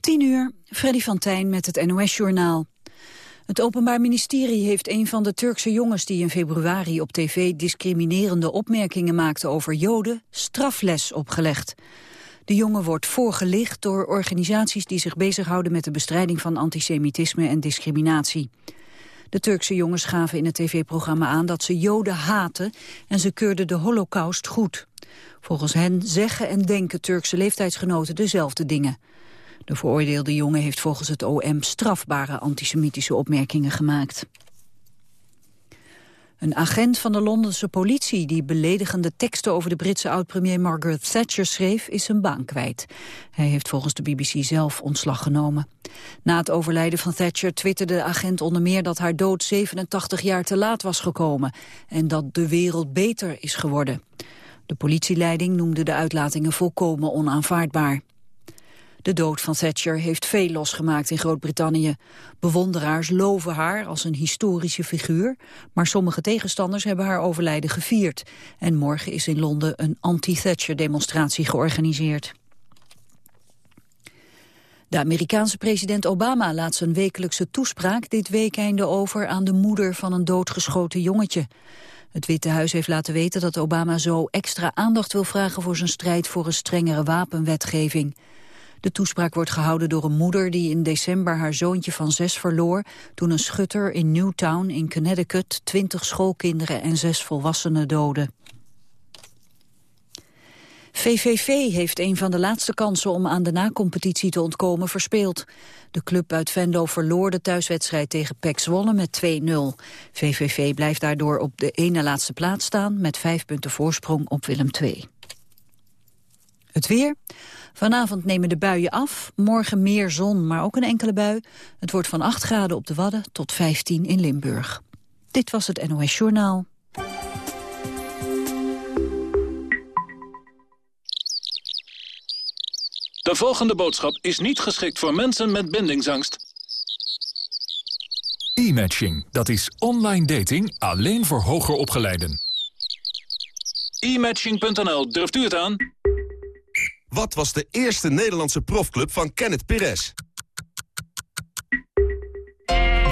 10 uur, Freddy van Tijn met het NOS-journaal. Het Openbaar Ministerie heeft een van de Turkse jongens die in februari op tv discriminerende opmerkingen maakte over Joden strafles opgelegd. De jongen wordt voorgelicht door organisaties die zich bezighouden met de bestrijding van antisemitisme en discriminatie. De Turkse jongens gaven in het tv-programma aan dat ze Joden haten en ze keurden de holocaust goed. Volgens hen zeggen en denken Turkse leeftijdsgenoten dezelfde dingen. De veroordeelde jongen heeft volgens het OM strafbare antisemitische opmerkingen gemaakt. Een agent van de Londense politie die beledigende teksten over de Britse oud-premier Margaret Thatcher schreef, is zijn baan kwijt. Hij heeft volgens de BBC zelf ontslag genomen. Na het overlijden van Thatcher twitterde de agent onder meer dat haar dood 87 jaar te laat was gekomen en dat de wereld beter is geworden. De politieleiding noemde de uitlatingen volkomen onaanvaardbaar. De dood van Thatcher heeft veel losgemaakt in Groot-Brittannië. Bewonderaars loven haar als een historische figuur, maar sommige tegenstanders hebben haar overlijden gevierd. En morgen is in Londen een anti-Thatcher-demonstratie georganiseerd. De Amerikaanse president Obama laat zijn wekelijkse toespraak dit weekende over aan de moeder van een doodgeschoten jongetje. Het Witte Huis heeft laten weten dat Obama zo extra aandacht wil vragen voor zijn strijd voor een strengere wapenwetgeving. De toespraak wordt gehouden door een moeder die in december haar zoontje van zes verloor... toen een schutter in Newtown in Connecticut twintig schoolkinderen en zes volwassenen doodde. VVV heeft een van de laatste kansen om aan de na-competitie te ontkomen verspeeld. De club uit Venlo verloor de thuiswedstrijd tegen PEC Zwolle met 2-0. VVV blijft daardoor op de ene laatste plaats staan met vijf punten voorsprong op Willem II. Het weer. Vanavond nemen de buien af. Morgen meer zon, maar ook een enkele bui. Het wordt van 8 graden op de Wadden tot 15 in Limburg. Dit was het NOS Journaal. De volgende boodschap is niet geschikt voor mensen met bindingsangst. E-matching, dat is online dating alleen voor hoger opgeleiden. E-matching.nl, durft u het aan? Wat was de eerste Nederlandse profclub van Kenneth Perez?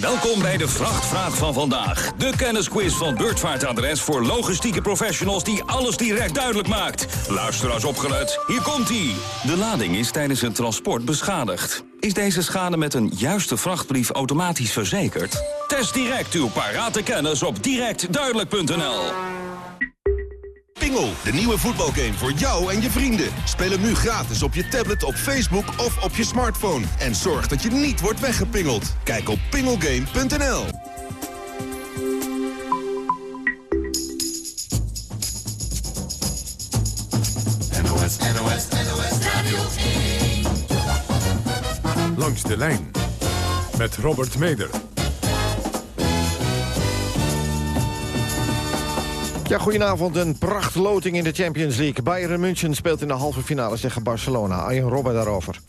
Welkom bij de Vrachtvraag van vandaag. De kennisquiz van Beurtvaartadres voor logistieke professionals die alles direct duidelijk maakt. Luisteraars opgelet, hier komt-ie. De lading is tijdens het transport beschadigd. Is deze schade met een juiste vrachtbrief automatisch verzekerd? Test direct uw parate kennis op directduidelijk.nl. Pingel, de nieuwe voetbalgame voor jou en je vrienden. Speel hem nu gratis op je tablet, op Facebook of op je smartphone. En zorg dat je niet wordt weggepingeld. Kijk op pingelgame.nl. NOS, NOS, NOS Radio 1. Langs de lijn met Robert Meder. Ja, goedenavond. Een prachtloting in de Champions League. Bayern München speelt in de halve finale tegen Barcelona. Arjen Robben daarover.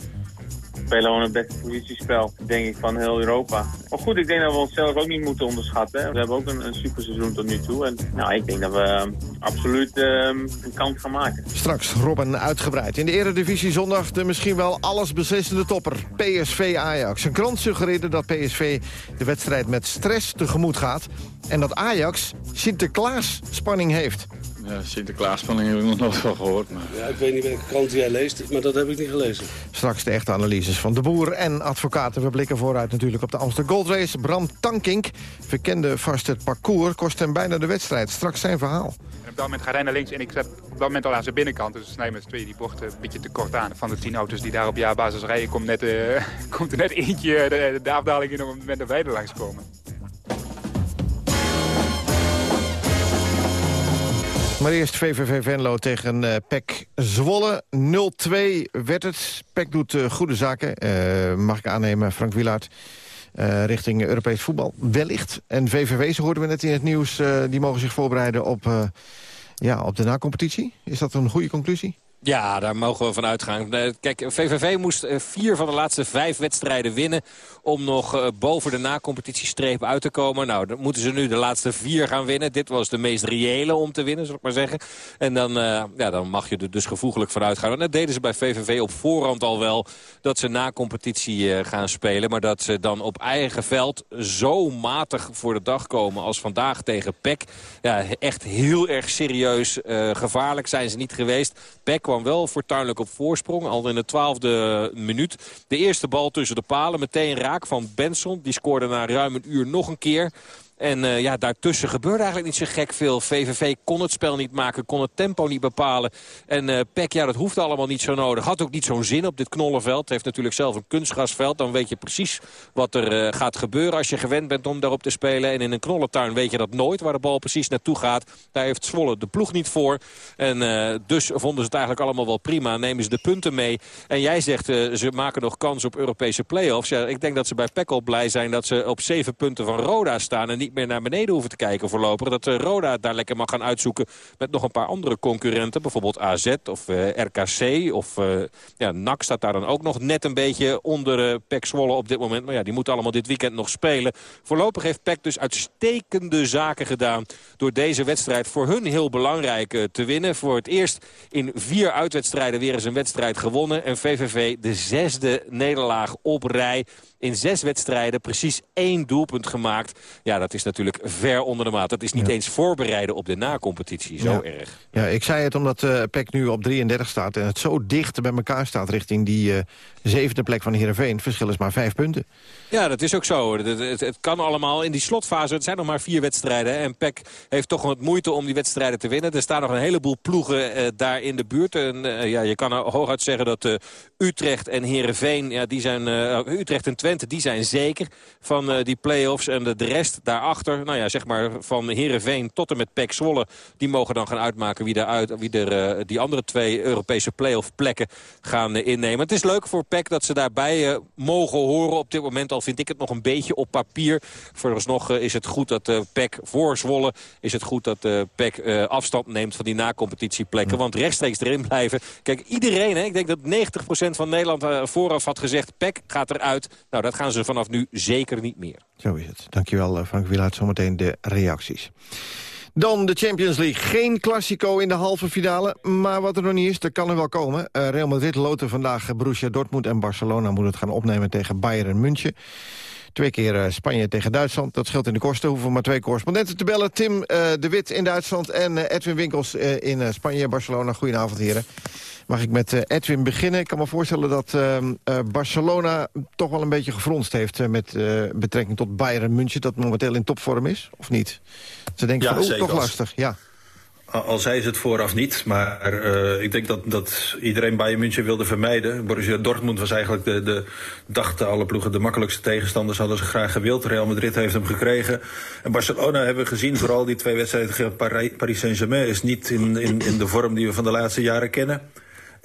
Spelen gewoon het beste positiespel, denk ik, van heel Europa. Maar goed, ik denk dat we onszelf ook niet moeten onderschatten. We hebben ook een, een super seizoen tot nu toe. En nou, ik denk dat we um, absoluut um, een kans gaan maken. Straks Robben uitgebreid. In de Eredivisie zondag de misschien wel alles beslissende topper. PSV-Ajax. Een krant suggereerde dat PSV de wedstrijd met stress tegemoet gaat. En dat Ajax Sinterklaas spanning heeft. Ja, Sinterklaas-spanning heb ik nog nooit van gehoord. Maar... Ja, ik weet niet welke krant jij leest, maar dat heb ik niet gelezen. Straks de echte analyses van de boer en advocaten. We blikken vooruit natuurlijk op de Amsterdam Gold Race. Bram Tankink verkende vast het parcours, kost hem bijna de wedstrijd. Straks zijn verhaal. op dat moment gaat hij naar links en ik zet op dat moment al aan zijn binnenkant. Dus we snijden met z'n tweeën die bocht een beetje te kort aan. Van de tien auto's die daar op jaarbasis rijden, komt, net, uh, komt er net eentje de, de afdaling in op het moment dat wij er langskomen. Maar eerst VVV Venlo tegen uh, PEC Zwolle. 0-2 werd het. PEC doet uh, goede zaken. Uh, mag ik aannemen, Frank Wielaert. richting Europees voetbal. Wellicht. En VVV, zo hoorden we net in het nieuws... die mogen zich voorbereiden op, ja, op de na-competitie. Is dat een goede conclusie? Ja, daar mogen we van uitgaan. Eh, kijk, VVV moest eh, vier van de laatste vijf wedstrijden winnen... om nog eh, boven de na-competitiestreep uit te komen. Nou, dan moeten ze nu de laatste vier gaan winnen. Dit was de meest reële om te winnen, zal ik maar zeggen. En dan, ja, dan mag je er dus gevoeglijk van uitgaan. En dat deden ze bij VVV op voorhand al wel... dat ze na-competitie gaan spelen. Maar dat ze dan op eigen veld zo matig voor de dag komen... als vandaag tegen PEC. Ja, echt heel erg serieus gevaarlijk zijn ze niet geweest. PEC wel fortuinlijk op voorsprong. Al in de twaalfde minuut. De eerste bal tussen de palen. Meteen raak van Benson. Die scoorde na ruim een uur nog een keer. En uh, ja, daartussen gebeurde eigenlijk niet zo gek veel. VVV kon het spel niet maken, kon het tempo niet bepalen. En uh, Peck, ja, dat hoeft allemaal niet zo nodig. Had ook niet zo'n zin op dit knollenveld. Heeft natuurlijk zelf een kunstgrasveld. Dan weet je precies wat er uh, gaat gebeuren als je gewend bent om daarop te spelen. En in een knollentuin weet je dat nooit, waar de bal precies naartoe gaat. Daar heeft Zwolle de ploeg niet voor. En dus vonden ze het eigenlijk allemaal wel prima. Nemen ze de punten mee. En jij zegt, ze maken nog kans op Europese play-offs. Ja, ik denk dat ze bij Peck al blij zijn dat ze op zeven punten van Roda staan. Niet meer naar beneden hoeven te kijken voorlopig. Dat uh, Roda daar lekker mag gaan uitzoeken met nog een paar andere concurrenten. Bijvoorbeeld AZ of eh, RKC of uh, ja, NAC staat daar dan ook nog net een beetje onder PEC Zwolle op dit moment. Maar ja, die moeten allemaal dit weekend nog spelen. Voorlopig heeft PEC dus uitstekende zaken gedaan door deze wedstrijd voor hun heel belangrijk te winnen. Voor het eerst in vier uitwedstrijden weer eens een wedstrijd gewonnen. En VVV de zesde nederlaag op rij in zes wedstrijden precies één doelpunt gemaakt. Ja, dat is natuurlijk ver onder de maat. Dat is niet eens voorbereiden op de na-competitie. Zo erg. Ja, ik zei het omdat uh, PEC nu op 33 staat... en het zo dicht bij elkaar staat richting die uh, zevende plek van Heerenveen. Het verschil is maar vijf punten. Ja, dat is ook zo. Het, het, het, kan allemaal in die slotfase. Het zijn nog maar vier wedstrijden. En PEC heeft toch wat moeite om die wedstrijden te winnen. Er staan nog een heleboel ploegen uh, daar in de buurt. En, ja, je kan hooguit zeggen dat Utrecht en Heerenveen... Ja, die zijn, Utrecht en Twente die zijn zeker van uh, die play-offs. En de, de rest daarachter, nou ja, zeg maar van Heerenveen tot en met Pek Zwolle... die mogen dan gaan uitmaken wie, uit, wie er uh, die andere twee Europese play-off plekken gaan uh, innemen. Het is leuk voor Pek dat ze daarbij mogen horen. Op dit moment al vind ik het nog een beetje op papier. Vooralsnog is het goed dat Pek voor Zwolle... is het goed dat Pek afstand neemt van die na-competitieplekken. Want rechtstreeks erin blijven. Kijk, iedereen, hè, ik denk dat 90% van Nederland vooraf had gezegd... Pek gaat eruit. Nou, dat gaan ze vanaf nu zeker niet meer. Zo is het. Dankjewel eh, Frank Wielaert. Zometeen de reacties. Dan de Champions League. Geen Classico in de halve finale. Maar wat er nog niet is, dat kan er wel komen. Uh, Real Madrid loten vandaag Borussia Dortmund en Barcelona... moeten het gaan opnemen tegen Bayern München. Twee keer Spanje tegen Duitsland. Dat scheelt in de kosten. Hoeven maar twee correspondenten te bellen. Tim de Wit in Duitsland en Edwin Winkels in Spanje, Barcelona. Goedenavond, heren. Mag ik met eh, Edwin beginnen? Ik kan me voorstellen dat ehm, eh, Barcelona toch wel een beetje gefronst heeft... Eh, met betrekking tot Bayern München, dat momenteel in topvorm is, of niet? Ze denken ja, van, toch lastig, ja. Al zei ze het vooraf niet, maar uh, ik denk dat, dat iedereen Bayern München wilde vermijden. Borussia Dortmund was eigenlijk de, de dachten alle ploegen de makkelijkste tegenstanders hadden ze graag gewild. Real Madrid heeft hem gekregen. En Barcelona hebben we gezien, vooral die twee wedstrijden tegen Paris Saint-Germain, is niet in, in, in de vorm die we van de laatste jaren kennen.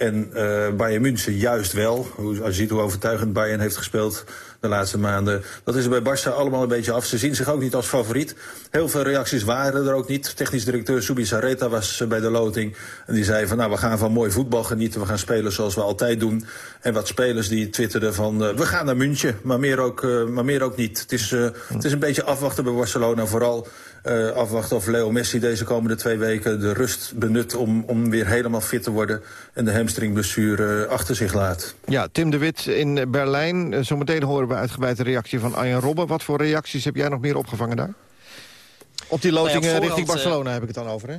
En uh, Bayern München juist wel. Als je ziet hoe overtuigend Bayern heeft gespeeld de laatste maanden. Dat is er bij Barça allemaal een beetje af. Ze zien zich ook niet als favoriet. Heel veel reacties waren er ook niet. Technisch directeur Subi Sareta was bij de loting. En die zei van nou we gaan van mooi voetbal genieten. We gaan spelen zoals we altijd doen. En wat spelers die twitterden van uh, we gaan naar München. Maar meer ook, maar meer ook niet. Het is, het is een beetje afwachten bij Barcelona. Vooral uh, afwachten of Leo Messi deze komende twee weken de rust benut om, om weer helemaal fit te worden en de hamstringblessure achter zich laat. Ja, Tim de Wit in Berlijn. Zometeen horen we uitgebreid de reactie van Arjen Robben. Wat voor reacties heb jij nog meer opgevangen daar? Op die loting nou ja, richting Barcelona heb ik het dan over, hè?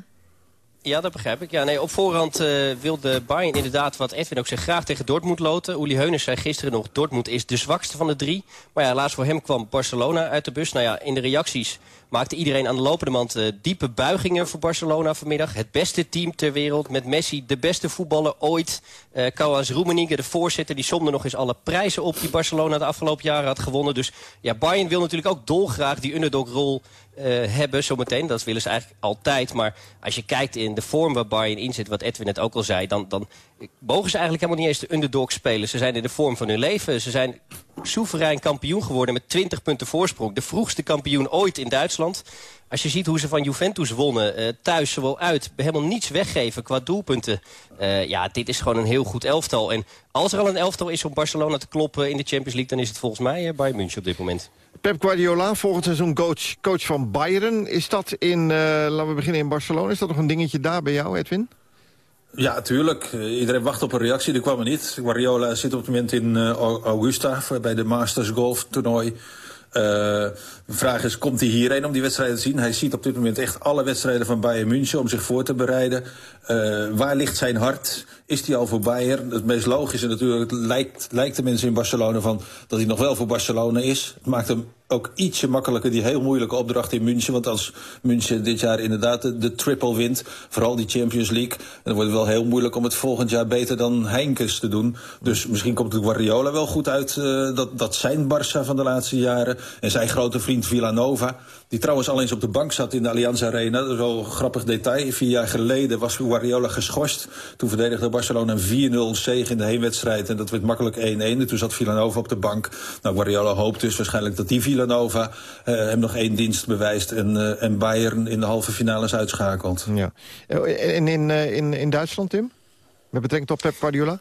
Ja, dat begrijp ik. Ja, nee, op voorhand uh, wilde Bayern inderdaad, wat Edwin ook zegt, graag tegen Dortmund loten. Uli Heuners zei gisteren nog, Dortmund is de zwakste van de drie. Maar ja, laatst voor hem kwam Barcelona uit de bus. Nou ja, in de reacties maakte iedereen aan de lopende mand uh, diepe buigingen voor Barcelona vanmiddag. Het beste team ter wereld, met Messi de beste voetballer ooit. Uh, Kauas de voorzitter, die somde nog eens alle prijzen op... die Barcelona de afgelopen jaren had gewonnen. Dus ja, Bayern wil natuurlijk ook dolgraag die underdog-rol hebben zometeen. Dat willen ze eigenlijk altijd. Maar als je kijkt in de vorm waar Bayern in zit, wat Edwin net ook al zei... dan, dan mogen ze eigenlijk helemaal niet eens de underdog spelen. Ze zijn in de vorm van hun leven. Ze zijn soeverein kampioen geworden met 20 punten voorsprong. De vroegste kampioen ooit in Duitsland. Als je ziet hoe ze van Juventus wonnen, uh, thuis zowel uit, helemaal niets weggeven qua doelpunten. Uh, ja, dit is gewoon een heel goed elftal. En als er al een elftal is om Barcelona te kloppen in de Champions League... dan is het volgens mij uh, Bayern München op dit moment. Pep Guardiola, volgend seizoen coach, coach van Bayern. Is dat in, laten we beginnen in Barcelona, is dat nog een dingetje daar bij jou, Edwin? Ja, tuurlijk. Iedereen wacht op een reactie, die kwam er niet. Guardiola zit op het moment in Augusta bij de Masters Golf toernooi. De vraag is, komt hij hierheen om die wedstrijden te zien? Hij ziet op dit moment echt alle wedstrijden van Bayern München om zich voor te bereiden. Uh, waar ligt zijn hart? Is hij al voor Bayern? Het meest logische natuurlijk lijkt, lijkt de mensen in Barcelona van dat hij nog wel voor Barcelona is. Het maakt hem ook ietsje makkelijker die heel moeilijke opdracht in München. Want als München dit jaar inderdaad de, de, triple wint, vooral die Champions League... dan wordt het wel heel moeilijk om het volgend jaar beter dan Heinkes te doen. Dus misschien komt het Guardiola wel goed uit uh, dat, dat zijn Barça van de laatste jaren... en zijn grote vriend Villanova, die trouwens al eens op de bank zat in de Allianz Arena. Dat is wel een grappig detail. Vier jaar geleden was Guardiola geschorst. Toen verdedigde Barcelona een 4-0 zege in de heenwedstrijd. En dat werd makkelijk 1-1. En toen zat Villanova op de bank. Nou, Guardiola hoopt dus waarschijnlijk dat die Villanova uh, hem nog één dienst bewijst. En, uh, en Bayern in de halve finales uitschakelt. Ja. En in, in, in Duitsland, Tim? Met betrekking tot Pep Guardiola?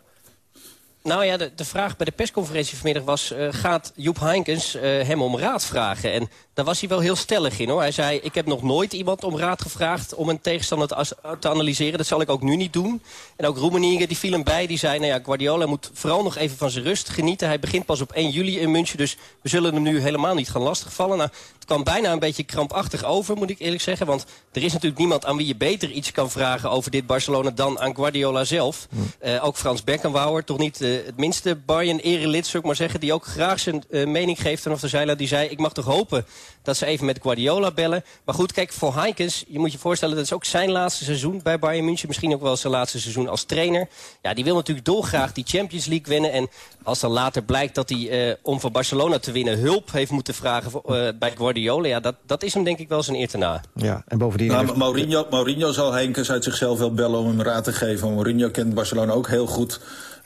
Nou ja, de, de vraag bij de persconferentie vanmiddag was... Uh, gaat Joep Heinkens uh, hem om raad vragen? En daar was hij wel heel stellig in, hoor. Hij zei, ik heb nog nooit iemand om raad gevraagd... om een tegenstander te, te analyseren. Dat zal ik ook nu niet doen. En ook Roemeningen, die viel hem bij. Die zei, nou ja, Guardiola moet vooral nog even van zijn rust genieten. Hij begint pas op 1 juli in München. Dus we zullen hem nu helemaal niet gaan lastigvallen. Nou, het kwam bijna een beetje krampachtig over, moet ik eerlijk zeggen. Want er is natuurlijk niemand aan wie je beter iets kan vragen... over dit Barcelona dan aan Guardiola zelf. Hm. Uh, ook Frans Beckenbauer, toch niet... Uh, het minste Bayern-erelid, zou ik maar zeggen... die ook graag zijn uh, mening geeft vanaf de zijlijn. Die zei, ik mag toch hopen dat ze even met Guardiola bellen. Maar goed, kijk, voor Heinkens, je moet je voorstellen... dat is ook zijn laatste seizoen bij Bayern München. Misschien ook wel zijn laatste seizoen als trainer. Ja, die wil natuurlijk dolgraag die Champions League winnen. En als dan later blijkt dat hij, uh, om van Barcelona te winnen... hulp heeft moeten vragen voor, uh, bij Guardiola... ja, dat, dat is hem denk ik wel zijn eer te na. Ja, en bovendien... Nou, heeft... Mourinho, Mourinho zal Heinkens uit zichzelf wel bellen om hem raad te geven. Mourinho kent Barcelona ook heel goed...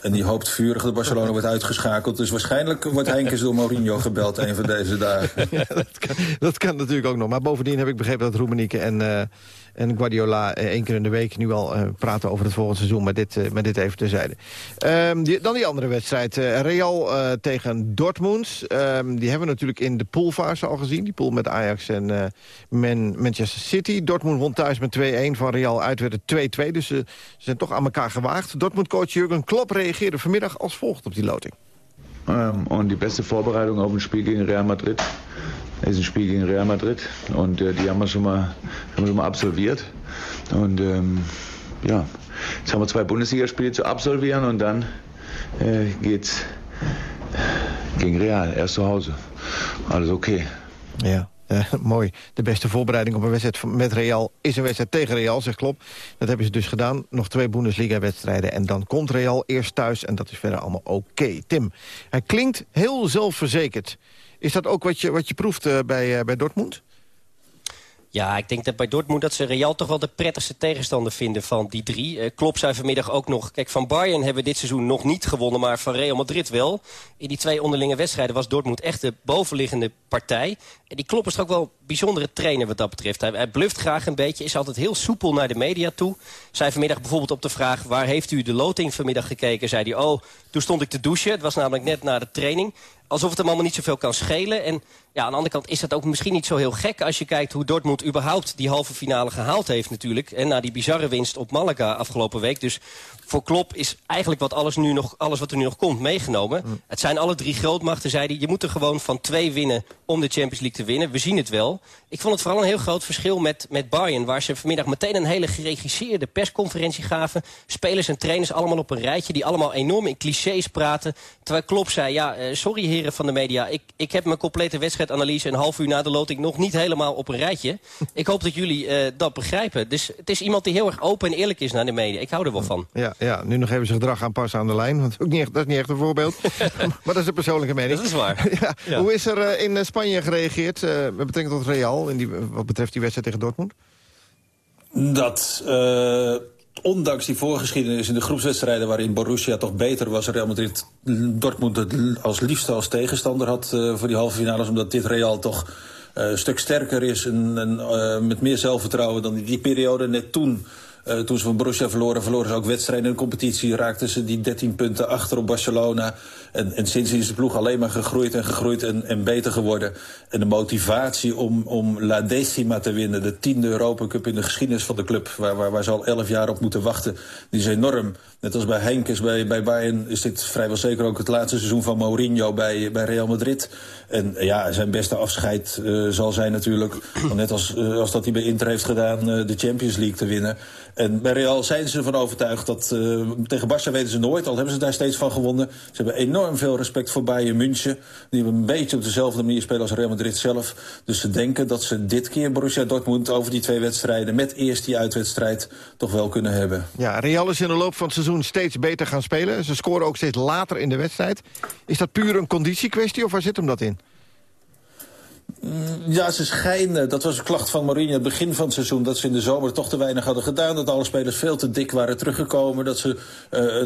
En die hoopt vurig dat Barcelona wordt uitgeschakeld. Dus waarschijnlijk wordt Heinkes door Mourinho gebeld een van deze dagen. Dat, kan, dat kan natuurlijk ook nog. Maar bovendien heb ik begrepen dat Roemenieke en, uh, en Guardiola... Uh, één keer in de week nu al uh, praten over het volgende seizoen. Maar dit, maar dit even terzijde. Um, die, dan die andere wedstrijd. Real tegen Dortmund. Um, die hebben we natuurlijk in de poolfase al gezien. Die pool met Ajax en Man Manchester City. Dortmund won thuis met 2-1. Van Real uit werd het 2-2. Dus ze zijn toch aan elkaar gewaagd. Dortmund-coach Jurgen Klopp reageerde vanmiddag als volgt op die loting. Um, die beste Vorbereitung auf ein Spiel gegen Real Madrid ist ein Spiel gegen Real Madrid. Und äh, die haben wir, schon mal, haben wir schon mal absolviert. Und ähm, ja, jetzt haben wir zwei Bundesligaspiele zu absolvieren und dann äh, geht's gegen Real, erst zu Hause. Alles okay. Ja. Uh, mooi. De beste voorbereiding op een wedstrijd met Real is een wedstrijd tegen Real, zegt Klopp. Dat hebben ze dus gedaan. Nog twee Bundesliga-wedstrijden en dan komt Real eerst thuis... en dat is verder allemaal oké. Tim, hij klinkt heel zelfverzekerd. Is dat ook wat je, wat je proeft uh, bij, uh, bij Dortmund? Ja, ik denk dat bij Dortmund dat ze Real toch wel de prettigste tegenstander vinden van die drie. Uh, Klopp zei vanmiddag ook nog... Kijk, van Bayern hebben we dit seizoen nog niet gewonnen, maar van Real Madrid wel. In die twee onderlinge wedstrijden was Dortmund echt de bovenliggende partij. En die Klopp is toch ook wel bijzondere trainer wat dat betreft. Hij, bluft graag een beetje, is altijd heel soepel naar de media toe. Zei vanmiddag bijvoorbeeld op de vraag... waar heeft u de loting vanmiddag gekeken? Zei hij, oh, toen stond ik te douchen. Het was namelijk net na de training alsof het hem allemaal niet zoveel kan schelen. En ja, aan de andere kant is dat ook misschien niet zo heel gek... als je kijkt hoe Dortmund überhaupt die halve finale gehaald heeft natuurlijk. En na die bizarre winst op Malaga afgelopen week. Dus voor Klopp is eigenlijk wat alles, nu nog, alles wat er nu nog komt meegenomen. Mm. Het zijn alle drie grootmachten, zei hij. Je moet er gewoon van twee winnen om de Champions League te winnen. We zien het wel. Ik vond het vooral een heel groot verschil met, met Bayern... waar ze vanmiddag meteen een hele geregisseerde persconferentie gaven. Spelers en trainers allemaal op een rijtje... die allemaal enorm in clichés praten. Terwijl Klopp zei, ja, eh, sorry heren van de media... Ik, ik heb mijn complete wedstrijdanalyse een half uur na de loting... nog niet helemaal op een rijtje. Ik hoop dat jullie uh, dat begrijpen. Dus het is iemand die heel erg open en eerlijk is naar de media. Ik hou er wel van. Ja, ja nu nog even zijn gedrag aanpassen aan de lijn. Want ook niet echt, dat is niet echt een voorbeeld. maar dat is een persoonlijke mening. Dat is waar. ja. Ja. Hoe is er uh, in Spanje gereageerd uh, met betrekking tot Real... In die, wat betreft die wedstrijd tegen Dortmund? Dat... Ondanks die voorgeschiedenis in de groepswedstrijden... waarin Borussia toch beter was... Real Madrid Dortmund als liefste als tegenstander had uh, voor die halve finales... omdat dit Real toch uh, een stuk sterker is en, en uh, met meer zelfvertrouwen dan die, die periode net toen... Uh, toen ze van Borussia verloren, verloren ze ook wedstrijden in de competitie. Raakten ze die 13 punten achter op Barcelona. En, en sindsdien is de ploeg alleen maar gegroeid en gegroeid en, en beter geworden. En de motivatie om, om La Decima te winnen, de tiende Europa Cup in de geschiedenis van de club... waar, waar, waar ze al elf jaar op moeten wachten, die is enorm. Net als bij Henkes, bij, bij Bayern is dit vrijwel zeker ook het laatste seizoen van Mourinho bij, bij Real Madrid. En ja, zijn beste afscheid uh, zal zijn natuurlijk, net als, uh, als dat hij bij Inter heeft gedaan, uh, de Champions League te winnen. En bij Real zijn ze ervan overtuigd dat tegen Barça weten ze nooit, al hebben ze daar steeds van gewonnen. Ze hebben enorm veel respect voor Bayern München. Die hebben een beetje op dezelfde manier spelen als Real Madrid zelf. Dus ze denken dat ze dit keer Borussia Dortmund over die twee wedstrijden... met eerst die uitwedstrijd toch wel kunnen hebben. Ja, Real is in de loop van het seizoen steeds beter gaan spelen. Ze scoren ook steeds later in de wedstrijd. Is dat puur een conditiekwestie of waar zit hem dat in? Ja, ze schijnen, dat was een klacht van Mourinho het begin van het seizoen... dat ze in de zomer toch te weinig hadden gedaan. Dat alle spelers veel te dik waren teruggekomen. Dat ze uh,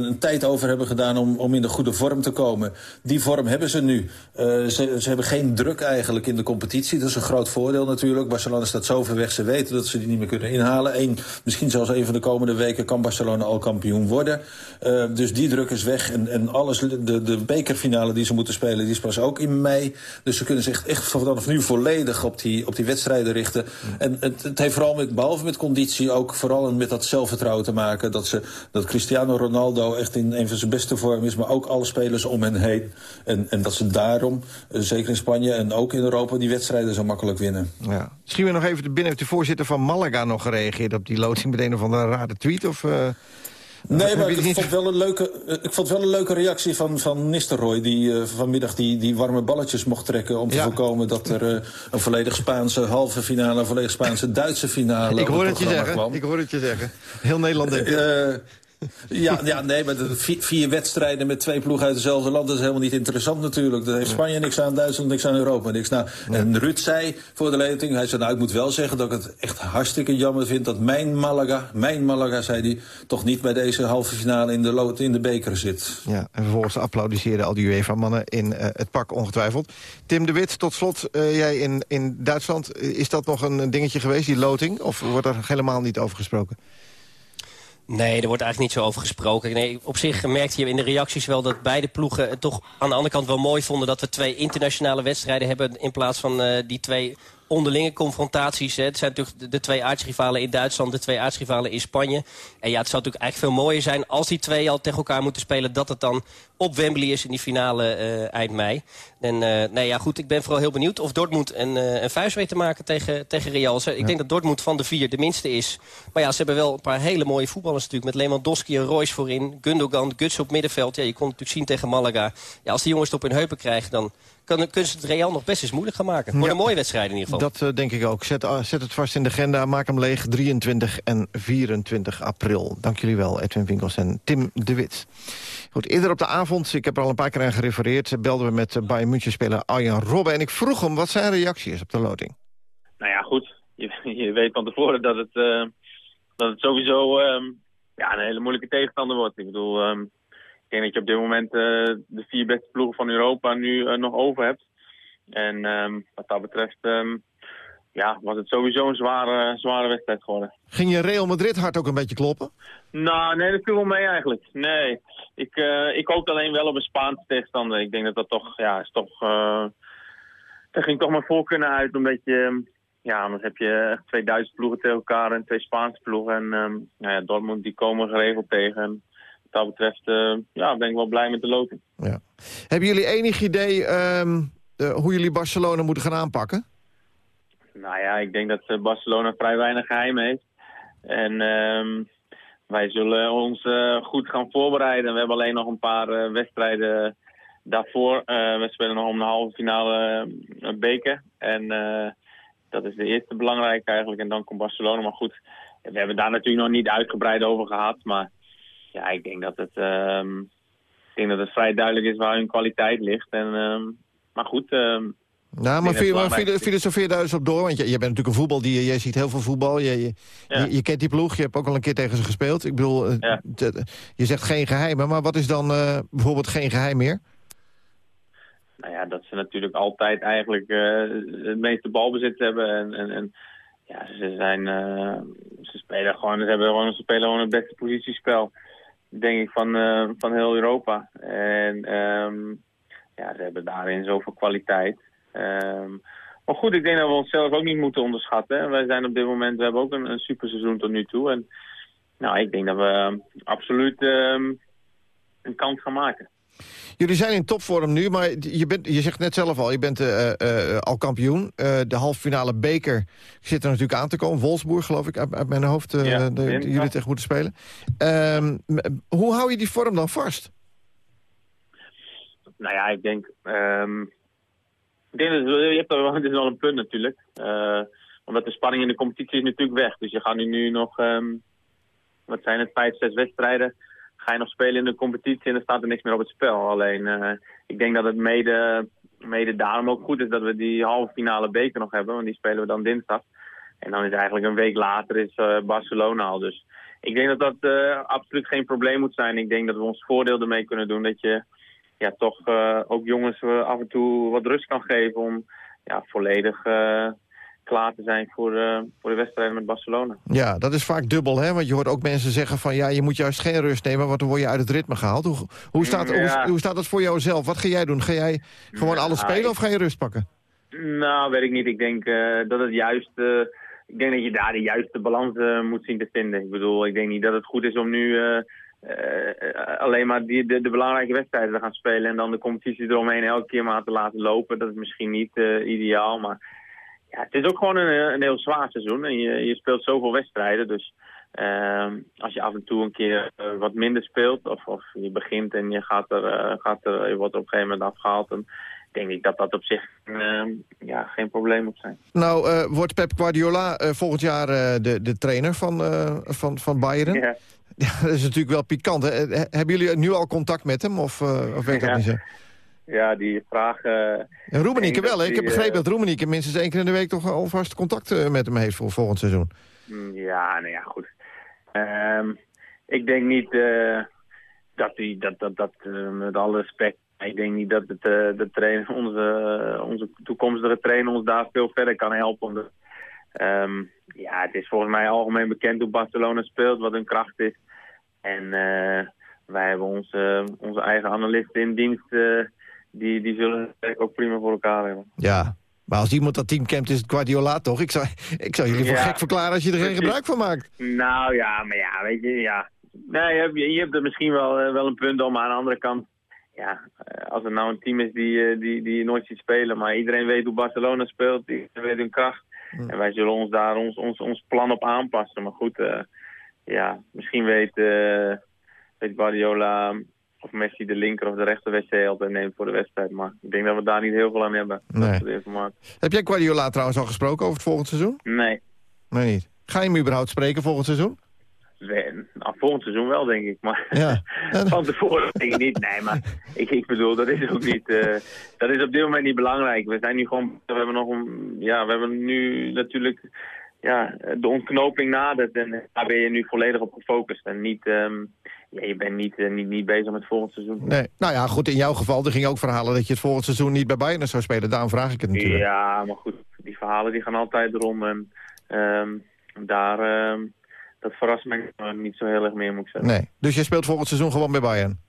een tijd over hebben gedaan om, om in de goede vorm te komen. Die vorm hebben ze nu. Uh, ze, ze hebben geen druk eigenlijk in de competitie. Dat is een groot voordeel natuurlijk. Barcelona staat zo ver weg, ze weten dat ze die niet meer kunnen inhalen. Eén, misschien zelfs een van de komende weken kan Barcelona al kampioen worden. Uh, dus die druk is weg. En, en alles, de, de bekerfinale die ze moeten spelen, die is pas ook in mei. Dus ze kunnen zich echt vanaf nu volledig op die, op die wedstrijden richten. En het, het, heeft vooral met, behalve met conditie, ook vooral met dat zelfvertrouwen te maken. Dat, ze, dat Cristiano Ronaldo echt in een van zijn beste vorm is, maar ook alle spelers om hen heen. En, en dat ze daarom, uh, zeker in Spanje en ook in Europa, die wedstrijden zo makkelijk winnen. Ja. Misschien we nog even binnen, heeft de voorzitter van Malaga nog gereageerd op die loting met een of andere rare tweet? Of, uh... Nee, maar ik vond, wel een leuke, ik vond wel een leuke reactie van, van Nistelrooy... die uh, vanmiddag die, die warme balletjes mocht trekken... om te ja. voorkomen dat er uh, een volledig Spaanse halve finale... een volledig Spaanse Duitse finale ik hoor het je zeggen. Kwam. Ik hoor het je zeggen. Heel Nederland denkt uh, ja, ja, nee, maar vier, wedstrijden met twee ploegen uit hetzelfde land... dat is helemaal niet interessant natuurlijk. Dat heeft Spanje niks aan, Duitsland niks aan, Europa niks. Nee. En Ruud zei voor de leting, hij zei... nou, ik moet wel zeggen dat ik het echt hartstikke jammer vind... dat mijn Malaga, mijn Malaga, zei hij... toch niet bij deze halve finale in de, in de beker zit. Ja, en vervolgens applaudisseerden al die UEFA-mannen in uh, het pak ongetwijfeld. Tim de Wit, tot slot, uh, jij in, in Duitsland... is dat nog een dingetje geweest, die loting? Of wordt er helemaal niet over gesproken? Nee, er wordt eigenlijk niet zo over gesproken. Nee, op zich merkte je in de reacties wel dat beide ploegen het toch aan de andere kant wel mooi vonden... dat we twee internationale wedstrijden hebben in plaats van uh, die twee onderlinge confrontaties. Hè. Het zijn natuurlijk de twee aardsrivalen in Duitsland, de twee aardsrivalen in Spanje. En ja, het zou natuurlijk eigenlijk veel mooier zijn als die twee al tegen elkaar moeten spelen... dat het dan op Wembley is in die finale uh, eind mei. En uh, nee, ja, goed, ik ben vooral heel benieuwd of Dortmund een, uh, een vuist weet te maken tegen, tegen Real. Ik ja. denk dat Dortmund van de vier de minste is. Maar ja, ze hebben wel een paar hele mooie voetballers natuurlijk. Met Lewandowski en Royce voorin, Gundogan, Guts op middenveld. Ja, je kon het natuurlijk zien tegen Malaga. Ja, als die jongens het op hun heupen krijgen, dan kunnen ze het Real nog best eens moeilijk gaan maken. Voor ja, een mooie wedstrijd in ieder geval. Dat uh, denk ik ook. Zet, uh, zet het vast in de agenda. Maak hem leeg 23 en 24 april. Dank jullie wel, Edwin Winkels en Tim de Wit. Goed, eerder op de avond, ik heb er al een paar keer aan gerefereerd... belden we met Bayern München-speler Arjen Robben. En ik vroeg hem wat zijn reactie is op de loting. Nou ja, goed. Je, je weet van tevoren dat het, uh, dat het sowieso um, ja, een hele moeilijke tegenstander wordt. Ik bedoel... Um, ik denk dat je op dit moment uh, de vier beste ploegen van Europa nu uh, nog over hebt. En um, wat dat betreft um, ja, was het sowieso een zware, zware wedstrijd geworden. Ging je Real Madrid hard ook een beetje kloppen? Nou, nee, dat viel wel mee eigenlijk. Nee, ik, uh, ik hoopte alleen wel op een Spaanse tegenstander. Ik denk dat dat toch, ja, is toch... daar ging toch maar voor kunnen uit, omdat je... Ja, anders heb je twee Duitse ploegen tegen elkaar en twee Spaanse ploegen. En um, nou ja, Dortmund die komen geregeld tegen. Wat dat betreft uh, ja, ben ik wel blij met de loting. Ja. Hebben jullie enig idee um, eh, hoe jullie Barcelona moeten gaan aanpakken? Nou ja, ik denk dat eh, Barcelona vrij weinig geheim heeft. En ehm, wij zullen ons eh, goed gaan voorbereiden. We hebben alleen nog een paar eh, wedstrijden daarvoor. Eh, we spelen nog om de halve finale uh, beker. En eh, dat is de eerste belangrijke eigenlijk. En dan komt Barcelona. Maar goed, we hebben daar natuurlijk nog niet uitgebreid over gehad. Maar ja, ik denk dat het, ehm, ik denk dat het vrij duidelijk is waar hun kwaliteit ligt. En, ehm, maar goed... ehm, Nou, maar het maar filo- filosofeer daar eens op door. Want je, je bent natuurlijk een voetbal, die, je ziet heel veel voetbal. Je, je, Ja. je, je kent die ploeg, je hebt ook al een keer tegen ze gespeeld. Ik bedoel, eh, Ja. je zegt geen geheimen. Maar wat is dan eh, bijvoorbeeld geen geheim meer? Nou ja, dat ze natuurlijk altijd eigenlijk eh, het meeste balbezit hebben. En, en, en ja, ze zijn, ze spelen gewoon, ze hebben gewoon, ze spelen gewoon het beste positiespel, denk ik, van, eh, van heel Europa. En ehm, ja, ze hebben daarin zoveel kwaliteit. Ehm, maar goed, ik denk dat we onszelf ook niet moeten onderschatten. Wij zijn op dit moment, we hebben ook een, een superseizoen tot nu toe. En nou, ik denk dat we absoluut ehm, een kans gaan maken. Jullie zijn in topvorm nu, maar je, bent, je zegt net zelf al, je bent eh, eh, al kampioen. Eh, de halve finale beker zit er natuurlijk aan te komen. Wolfsburg, geloof ik, uit, uit mijn hoofd, eh, Ja, de- ja. jullie tegen moeten spelen. Ehm, hoe hou je die vorm dan vast? Nou ja, ik denk... ehm, ik denk dat je hebt er het is wel een punt natuurlijk. Eh, omdat de spanning in de competitie is natuurlijk weg. Dus je gaat nu, nu nog, ehm, wat zijn het, vijf, zes wedstrijden. Ga je nog spelen in de competitie en dan staat er niks meer op het spel. Alleen, eh, ik denk dat het mede, mede daarom ook goed is dat we die halve finale beker nog hebben. Want die spelen we dan dinsdag. En dan is eigenlijk een week later is eh, Barcelona al. Dus ik denk dat dat eh, absoluut geen probleem moet zijn. Ik denk dat we ons voordeel ermee kunnen doen. Dat je ja, toch ook jongens af en toe wat rust kan geven om ja, volledig klaar te zijn voor, eh, voor de wedstrijden met Barcelona. Ja, dat is vaak dubbel, hè? Want je hoort ook mensen zeggen van... ja, je moet juist geen rust nemen, want dan word je uit het ritme gehaald. Hoe, hoe, staat, Ja. hoe, hoe staat dat voor jou zelf? Wat ga jij doen? Ga jij gewoon Ja, alles spelen ik- of ga je rust pakken? Nou, weet ik niet. Ik denk eh, dat het juist. eh, ik denk dat je daar de juiste balans moet zien te vinden. Ik bedoel, ik denk niet dat het goed is om nu alleen maar die, de, de belangrijke wedstrijden te gaan spelen en dan de competitie eromheen elke keer maar te laten lopen. Dat is misschien niet ideaal, maar ja, het is ook gewoon een, een heel zwaar seizoen en je, je speelt zoveel wedstrijden. Dus ehm, als je af en toe een keer eh, wat minder speelt of, of je begint en je gaat er, eh, gaat er, je wordt op een gegeven moment afgehaald, dan denk ik dat dat op zich ehm, ja, geen probleem moet zijn. Nou, eh, wordt Pep Guardiola volgend jaar de, de trainer van, van, van Bayern? Ja. Ja, dat is natuurlijk wel pikant. Hè? Hebben jullie nu al contact met hem of, of weet dat Ja. niet zo? Ja, die vraag... eh, En Roemenieke wel, hè? Ik heb begrepen eh, dat Roemenieke minstens één keer in de week toch alvast contact eh, met hem heeft voor volgend seizoen. Mm, Ja, nou ja, goed. Ehm, ik denk niet eh, dat hij, dat, dat, dat met alle respect, ik denk niet dat het, de trainer, onze, onze toekomstige trainer ons daar veel verder kan helpen. Ehm, ja, het is volgens mij algemeen bekend hoe Barcelona speelt, wat hun kracht is. En wij hebben onze, onze eigen analisten in dienst, die, die zullen het ook prima voor elkaar hebben. Ja, maar als iemand dat team kent is het Guardiola toch? Ik zou, ik zou jullie voor gek verklaren als je er geen gebruik van maakt. Nou ja, maar ja, weet je, ja. Nee, je hebt, je hebt er misschien wel, eh, wel een punt om. Maar aan de andere kant, ja, eh, als er nou een team is die, eh, die, die je nooit ziet spelen, maar iedereen weet hoe Barcelona speelt, iedereen weet hun kracht. En wij zullen ons daar ons, ons, ons plan op aanpassen. Maar goed, ja, misschien weet, eh weet Guardiola of Messi de linker of de rechter wc altijd neemt voor de wedstrijd. Maar ik denk dat we daar niet heel veel aan hebben. Nee. Dat informatie. Heb jij Guardiola trouwens al gesproken over het volgend seizoen? Nee. Nee, niet. Ga je hem überhaupt spreken volgend seizoen? Nou, volgend seizoen wel, denk ik. Maar Ja. van tevoren denk ik niet. Nee, maar ik, ik bedoel, dat is ook niet... eh, dat is op dit moment niet belangrijk. We zijn nu gewoon... We hebben nog een... Ja, we hebben nu natuurlijk... Ja, de ontknoping nadert. En daar ben je nu volledig op gefocust. En niet... ehm, ja, je bent niet, eh, niet, niet bezig met volgend seizoen. Nee. Nou ja, goed, in jouw geval, er gingen ook verhalen dat je het volgend seizoen niet bij Bayern zou spelen. Daarom vraag ik het natuurlijk. Ja, maar goed. Die verhalen die gaan altijd rond. En ehm, daar... ehm, dat verrast me niet zo heel erg meer, moet ik zeggen. Nee. Dus je speelt volgend seizoen gewoon bij Bayern?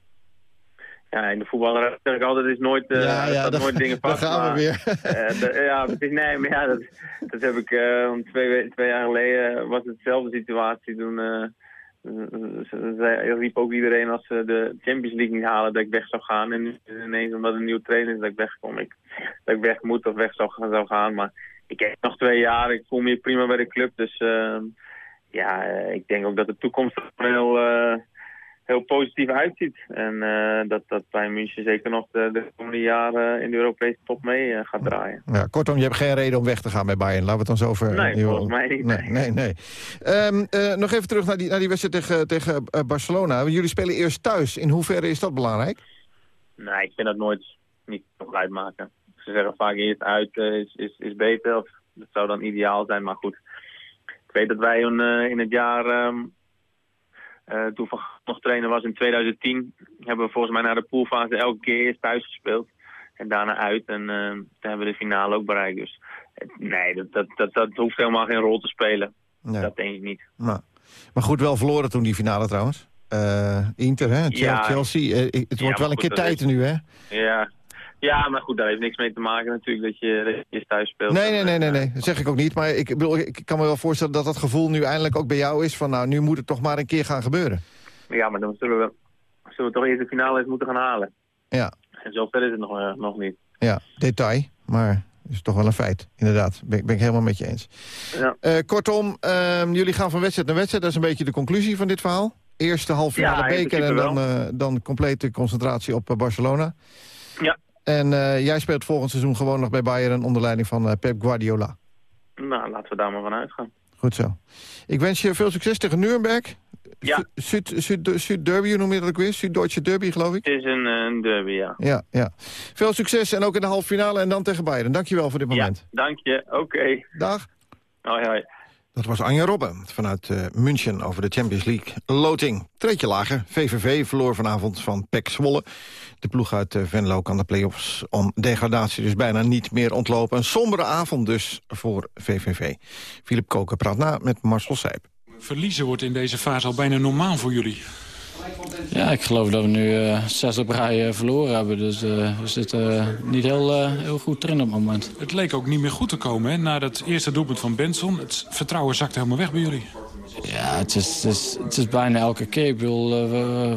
Ja, in de voetballerij zeg ik altijd, is nooit, eh Ja, ja, daar- nooit dingen daar vast. gaan we weer. de- ja, precies. Nee, maar ja, dat, dat heb ik om twee, we- twee jaar geleden was het dezelfde situatie. Toen, ze riep ook iedereen als ze de Champions League niet halen dat ik weg zou gaan. En ineens omdat een nieuwe trainer is dat ik wegkom. Ik, dat ik weg moet of weg zou, gaan- zou gaan. Maar ik heb nog twee jaar. Ik voel me prima bij de club. Dus eh, ja, eh, ik denk ook dat de toekomst heel, eh, heel positief uitziet. En eh, dat, dat bij München zeker nog de, de komende jaren in de Europese top mee eh, gaat draaien. Ja, kortom, je hebt geen reden om weg te gaan bij Bayern. Laten we het dan zo over... Nee, volgens mij niet. Nee, nee, nee. Ehm, eh, nog even terug naar die, naar die wedstrijd tegen, tegen eh, Barcelona. Jullie spelen eerst thuis. In hoeverre is dat belangrijk? Nee, ik vind dat nooit niet nog uitmaken. Ze zeggen vaak eerst uit eh, is, is, is beter. Of, dat zou dan ideaal zijn, maar goed. Ik weet dat wij een, eh, in het jaar, ehm, eh, toen Van nog trainer was in 2010, hebben we volgens mij naar de poolfase elke keer eerst thuis gespeeld. En daarna uit. En eh, toen hebben we de finale ook bereikt. Dus eh, nee, dat, dat, dat, dat hoeft helemaal geen rol te spelen. Nee. Dat denk ik niet. Nou, maar goed, wel verloren toen die finale trouwens. Inter, hè? Ja. Chelsea. Eh, het wordt Ja, wel een keer goed, tijd is- nu, hè? Ja. Ja, maar goed, daar heeft niks mee te maken natuurlijk dat je, dat je eerst thuis speelt. Nee, nee, nee, nee, nee. Dat zeg ik ook niet. Maar ik, bedoel, ik kan me wel voorstellen dat dat gevoel nu eindelijk ook bij jou is... van nou, nu moet het toch maar een keer gaan gebeuren. Ja, maar dan zullen we, zullen we toch eerst de finale eens moeten gaan halen. Ja, En zover is het nog, eh, nog niet. ja detail. Maar is toch wel een feit, inderdaad. Ben, ben ik helemaal met je eens. Ja. Eh, kortom, ehm, jullie gaan van wedstrijd naar wedstrijd. Dat is een beetje de conclusie van dit verhaal. Eerste halve finale in beker en dan, eh, dan complete concentratie op eh, Barcelona. Ja. En eh, jij speelt volgend seizoen gewoon nog bij Bayern onder leiding van eh, Pep Guardiola. Nou, laten we daar maar van uitgaan. Goed zo. Ik wens je veel succes tegen Nuremberg. Ja. Zuid, Zuid, Zuid Derby, hoe noem je dat ook weer? Zuid-Duitse Derby, geloof ik. Het is een, een derby, ja. Ja, ja. Veel succes en ook in de halve finale en dan tegen Bayern. Dankjewel voor dit moment. Dank je, oké. Dag. Hoi, hoi. Dat was Anja Robben vanuit eh, München over de Champions League loting. Treetje lager. VVV verloor vanavond van PEC Zwolle. De ploeg uit eh, Venlo kan de play-offs om degradatie dus bijna niet meer ontlopen. Een sombere avond dus voor VVV. Philip Koken praat na met Marcel Sijp. Verliezen wordt in deze fase al bijna normaal voor jullie. Ja, ik geloof dat we nu eh, zes op rij eh, verloren hebben. Dus eh, we zitten niet heel, heel goed erin op het moment. Het leek ook niet meer goed te komen hè? na dat eerste doelpunt van Benson. Het vertrouwen zakte helemaal weg bij jullie. Ja, het is, het is, het is bijna elke keer. Ik bedoel, eh, we,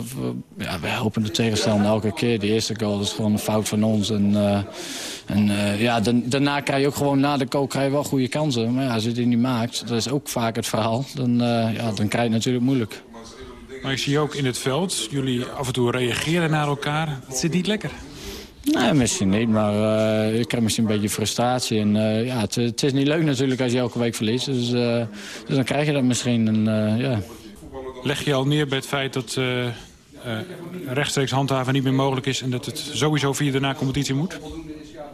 we- ja, we helpen de tegenstander elke keer. De eerste goal is gewoon een fout van ons. En, en ja, dan- daarna krijg je ook gewoon na de goal krijg je wel goede kansen. Maar ja, als je die niet maakt, dat is ook vaak het verhaal. Dan, ja, dan krijg je het natuurlijk moeilijk. Maar ik zie ook in het veld, jullie af en toe reageren naar elkaar. Het zit niet lekker. Nee, misschien niet, maar eh, ik heb misschien een beetje frustratie. En, eh, ja, het, het is niet leuk natuurlijk als je elke week verliest. Dus, eh, dus dan krijg je dat misschien. En, ja. Leg je al neer bij het feit dat rechtstreeks handhaven niet meer mogelijk is... en dat het sowieso via de na-competitie moet?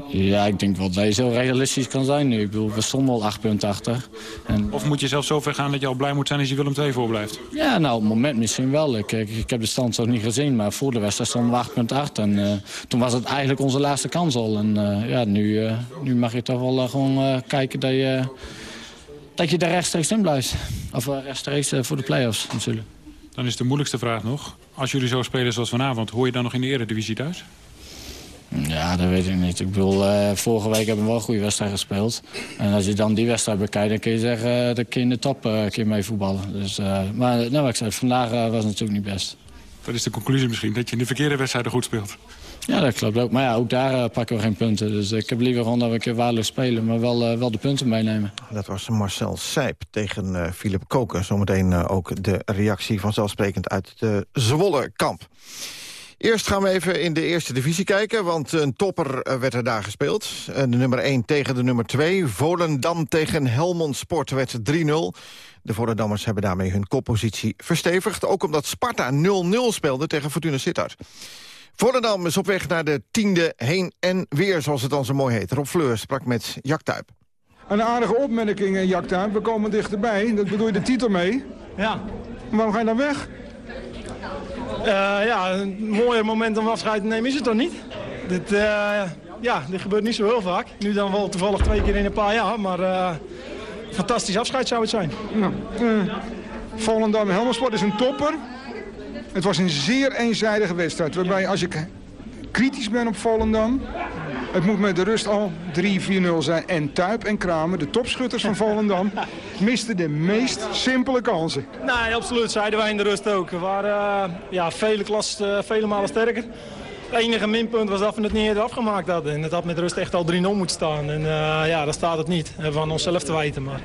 Ja, ik denk wel dat je zo realistisch kan zijn nu. Ik bedoel, we stonden al acht punten achter. En, Of moet je zelfs zo ver gaan dat je al blij moet zijn als je Willem II voorblijft? ja, nou, op het moment misschien wel. Ik, ik, ik heb de stand zo niet gezien, maar voor de wedstrijd stonden we 8 punten achter. En eh, toen was het eigenlijk onze laatste kans al. En eh, ja, nu, eh, nu mag je toch wel gewoon kijken dat je, dat je er rechtstreeks in blijft. Of rechtstreeks voor de play-offs natuurlijk. Dan is de moeilijkste vraag nog. Als jullie zo spelen zoals vanavond, hoor je dan nog in de eredivisie thuis? Ja, dat weet ik niet. Ik bedoel, eh, vorige week hebben we wel een goede wedstrijd gespeeld. En als je dan die wedstrijd bekijkt, dan kun je zeggen... eh, dat kun je in de top eh, kun je mee voetballen. Dus, eh, maar nou, wat ik zei, vandaag was het natuurlijk niet best. Dat is de conclusie misschien, dat je in de verkeerde wedstrijden goed speelt. Ja, dat klopt ook. Maar ja, ook daar pakken we geen punten. Dus ik heb liever gewoon dat we een keer waardeloos spelen... maar wel, wel de punten meenemen. Dat was Marcel Sijp tegen eh, Philip Koken. Zometeen eh, ook de reactie vanzelfsprekend uit de Zwolle-kamp. Eerst gaan we even in de eerste divisie kijken, want een topper eh, werd er daar gespeeld. Eh, De nummer 1 tegen de nummer 2. Volendam tegen Helmond Sport werd 3-0. De Volendammers hebben daarmee hun koppositie verstevigd. Ook omdat Sparta 0-0 speelde tegen Fortuna Sittard. Volendam is op weg naar de tiende heen en weer, zoals het dan zo mooi heet. Rob Fleur sprak met Jack Tuip. Een aardige opmerking, eh, Jack Tuip. We komen dichterbij. Dat bedoel je de titel mee? Ja. Waarom ga je dan weg? Eh, ja, een mooi moment om afscheid te nemen is het toch niet? Dit, eh, ja, dit gebeurt niet zo heel vaak. Nu dan wel toevallig twee keer in een paar jaar, maar eh, fantastisch afscheid zou het zijn. Nou, eh, Volendam Helmersport is een topper. Het was een zeer eenzijdige wedstrijd. Waarbij als ik kritisch ben op Volendam... Het moet met de rust al 3-4-0 zijn. En Tuip en Kramer, de topschutters van Volendam, misten de meest simpele kansen. Nee, absoluut. Zeiden wij in de rust ook. We waren uh, ja, vele, klas, uh, vele malen sterker. Het enige minpunt was dat we het niet eerder afgemaakt hadden. En het had met rust echt al 3-0 moeten staan. En uh, ja, daar staat het niet. Dat hebben we aan onszelf te wijten. Maar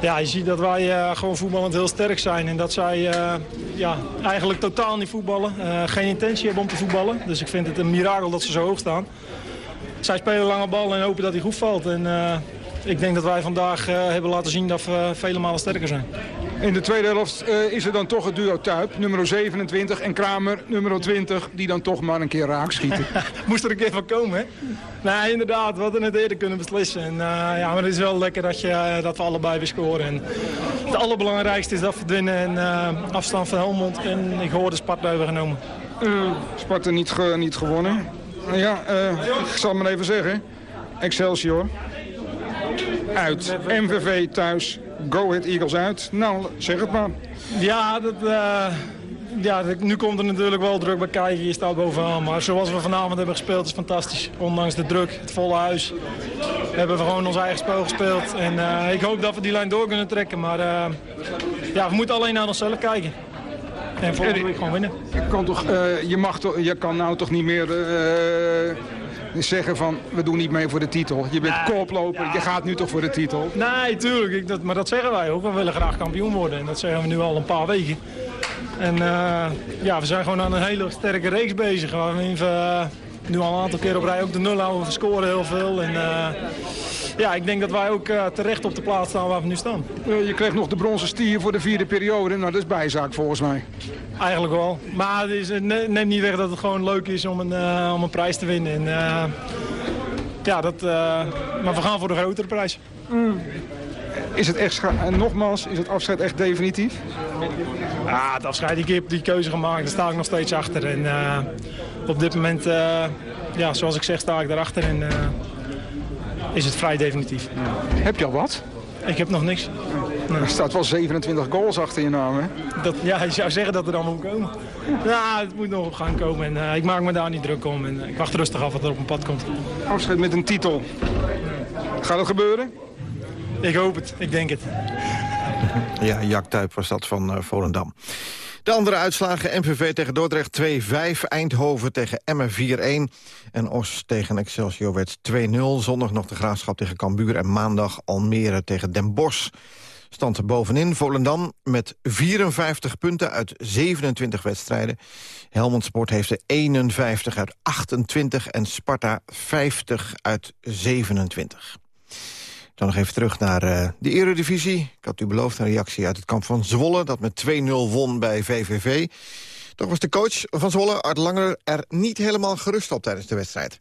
ja, je ziet dat wij uh, gewoon voetballend heel sterk zijn. En dat zij uh, ja, eigenlijk totaal niet voetballen. Uh, geen intentie hebben om te voetballen. Dus ik vind het een mirakel dat ze zo hoog staan. Zij spelen lange bal en hopen dat hij goed valt. En ik denk dat wij vandaag hebben laten zien dat we vele malen sterker zijn. In de tweede helft uh, is er dan toch het duo Tuip, nummer 27, en Kramer, nummer 20, die dan toch maar een keer raak schieten. Moest er een keer van komen, hè? Nee, inderdaad, we hadden het eerder kunnen beslissen. En, uh, ja, maar het is wel lekker dat, je, uh, dat we allebei weer scoren. En het allerbelangrijkste is dat we winnen en afstand van Helmond. En ik hoorde Sparta hebben genomen. Sparta niet, ge, niet gewonnen. Ja, ik zal het maar even zeggen. Excelsior. Uit. MVV thuis. Go Ahead Eagles uit. Nou, zeg het maar. Ja, dat, uh, ja, nu komt er natuurlijk wel druk bij kijken. Je staat bovenaan. Maar zoals we vanavond hebben gespeeld is fantastisch. Ondanks de druk, het volle huis. Hebben we gewoon ons eigen spel gespeeld. En uh, ik hoop dat we die lijn door kunnen trekken. Maar uh, ja, we moeten alleen naar onszelf kijken. En volgende week gewoon winnen. Je kan, toch, je mag toch, je kan nou toch niet meer zeggen van we doen niet mee voor de titel. Je bent nee, koploper, ja. je gaat nu toch voor de titel? Nee, tuurlijk. Ik, dat, maar dat zeggen wij ook. We willen graag kampioen worden. En dat zeggen we nu al een paar weken. En uh, ja, we zijn gewoon aan een hele sterke reeks bezig. We even, uh, nu al een aantal keer op rij ook de nul houden. We scoren heel veel. En, uh, ja, ik denk dat wij ook uh, terecht op de plaats staan waar we nu staan. Uh, je kreeg nog de bronzen stier voor de vierde periode. Nou, dat is bijzaak volgens mij. Eigenlijk wel. Maar het is, neemt niet weg dat het gewoon leuk is om een, om een prijs te winnen. En, ja, dat, maar we gaan voor de grotere prijs. Mm. Is het echt, en nogmaals, is het afscheid echt definitief? Ja, het afscheid, ik heb die keuze gemaakt. Daar sta ik nog steeds achter. En op dit moment, ja, zoals ik zeg, sta ik daarachter. En, is het vrij definitief. Ja. Heb je al wat? Ik heb nog niks. Nee. Er staat wel 27 goals achter je naam, hè? Dat, ja, je zou zeggen dat er dan moet komen. Ja, het moet nog op gaan komen. En, uh, ik maak me daar niet druk om. En, uh, ik wacht rustig af wat er op mijn pad komt. Afscheid met een titel. Gaat het gebeuren? Ik hoop het. Ik denk het. Ja, Jack Tuip was dat van uh, Volendam. De andere uitslagen, MVV tegen Dordrecht 2-5, Eindhoven tegen Emmen 4-1... en Os tegen Excelsior werd 2-0. Zondag nog de Graafschap tegen Cambuur en maandag Almere tegen Den Bosch. Stand er bovenin, Volendam met 54 punten uit 27 wedstrijden. Helmond Sport heeft er 51 uit 28 en Sparta 50 uit 27. Dan nog even terug naar uh, de Eredivisie. Ik had u beloofd een reactie uit het kamp van Zwolle... dat met 2-0 won bij VVV. Toch was de coach van Zwolle, Art Langer, er niet helemaal gerust op tijdens de wedstrijd.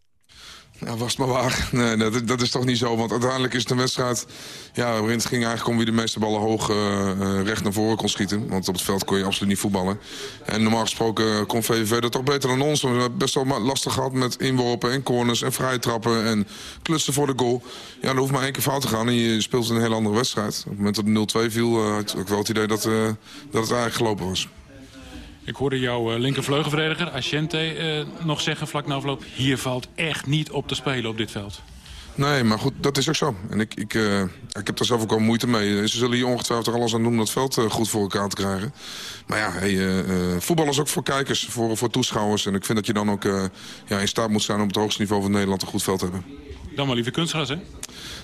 Ja, was het maar waar. Nee, dat, dat, is toch niet zo. Want uiteindelijk is het een wedstrijd ja, waarin het ging eigenlijk om wie de meeste ballen hoog uh, recht naar voren kon schieten. Want op het veld kon je absoluut niet voetballen. En normaal gesproken kon VVV dat toch beter dan ons. We hebben best wel lastig gehad met inworpen en corners en vrije trappen en klutsen voor de goal. Ja, er hoeft maar één keer fout te gaan en je speelt een hele andere wedstrijd. Op het moment dat het 0-2 viel uh, had ik wel het idee dat, dat het eigenlijk gelopen was. Ik hoorde jouw linkervleugelverdediger, Asciente, uh, nog zeggen vlak na afloop... hier valt echt niet op te spelen op dit veld. Nee, maar goed, dat is ook zo. En ik, ik, uh, ik heb daar zelf ook al moeite mee. Ze zullen hier ongetwijfeld er alles aan doen om dat veld uh, goed voor elkaar te krijgen. Maar ja, hey, uh, voetbal is ook voor kijkers, voor, voor toeschouwers. En ik vind dat je dan ook ja, in staat moet zijn om op het hoogste niveau van Nederland een goed veld te hebben. Dan maar liever kunstgras, hè?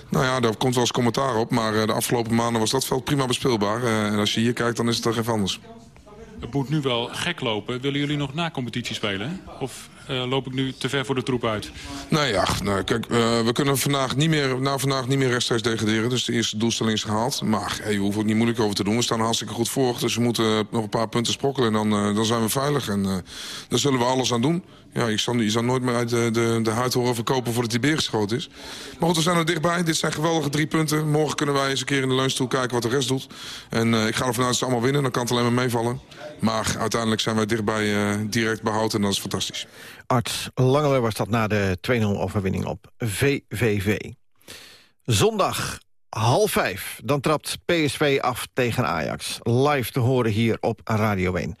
Nou ja, daar komt wel eens commentaar op. Maar de afgelopen maanden was dat veld prima bespeelbaar. en als je hier kijkt, dan is het toch even anders. Het moet nu wel gek lopen. Willen jullie nog na competitie spelen? Of uh, loop ik nu te ver voor de troep uit? Nee, ja, nou, kijk, uh, we kunnen vandaag niet meer, na vandaag niet meer rechtstreeks degraderen. Dus de eerste doelstelling is gehaald. Maar hey, we hoeven het niet moeilijk over te doen. We staan hartstikke goed voor. Dus we moeten nog een paar punten sprokkelen. En dan, dan zijn we veilig. En daar zullen we alles aan doen. Ja, je zal, je zal nooit meer uit de, de, de huid horen verkopen voordat die beer geschoten is. Maar goed, we zijn er dichtbij. Dit zijn geweldige drie punten. Morgen kunnen wij eens een keer in de leunstoel kijken wat de rest doet. En ik ga ervan uit dat ze allemaal winnen. Dan kan het alleen maar meevallen. Maar uiteindelijk zijn wij dichtbij direct behouden. En dat is fantastisch. Art Langele was dat na de 2-0 overwinning op VVV. Zondag half vijf, dan trapt PSV af tegen Ajax. Live te horen hier op Radio 1.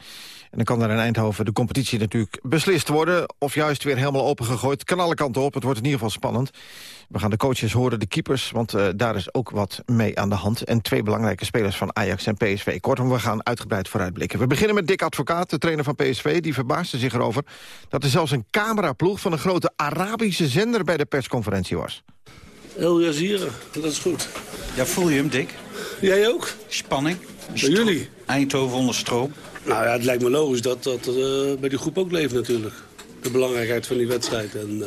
En dan kan er in Eindhoven de competitie natuurlijk beslist worden... of juist weer helemaal opengegooid. Kan alle kanten op, het wordt in ieder geval spannend. We gaan de coaches horen, de keepers, want uh, daar is ook wat mee aan de hand. En twee belangrijke spelers van Ajax en PSV. Kortom, we gaan uitgebreid vooruitblikken. We beginnen met Dick Advocaat, de trainer van PSV. Die verbaasde zich erover dat er zelfs een cameraploeg... van een grote Arabische zender bij de persconferentie was. El Jazeera, dat is goed. Ja, voel je hem, Dick? Jij ook? Spanning? Bij jullie? Eindhoven onder stroom? Nou ja, het lijkt me logisch dat dat uh, bij die groep ook leeft natuurlijk. De belangrijkheid van die wedstrijd. En uh,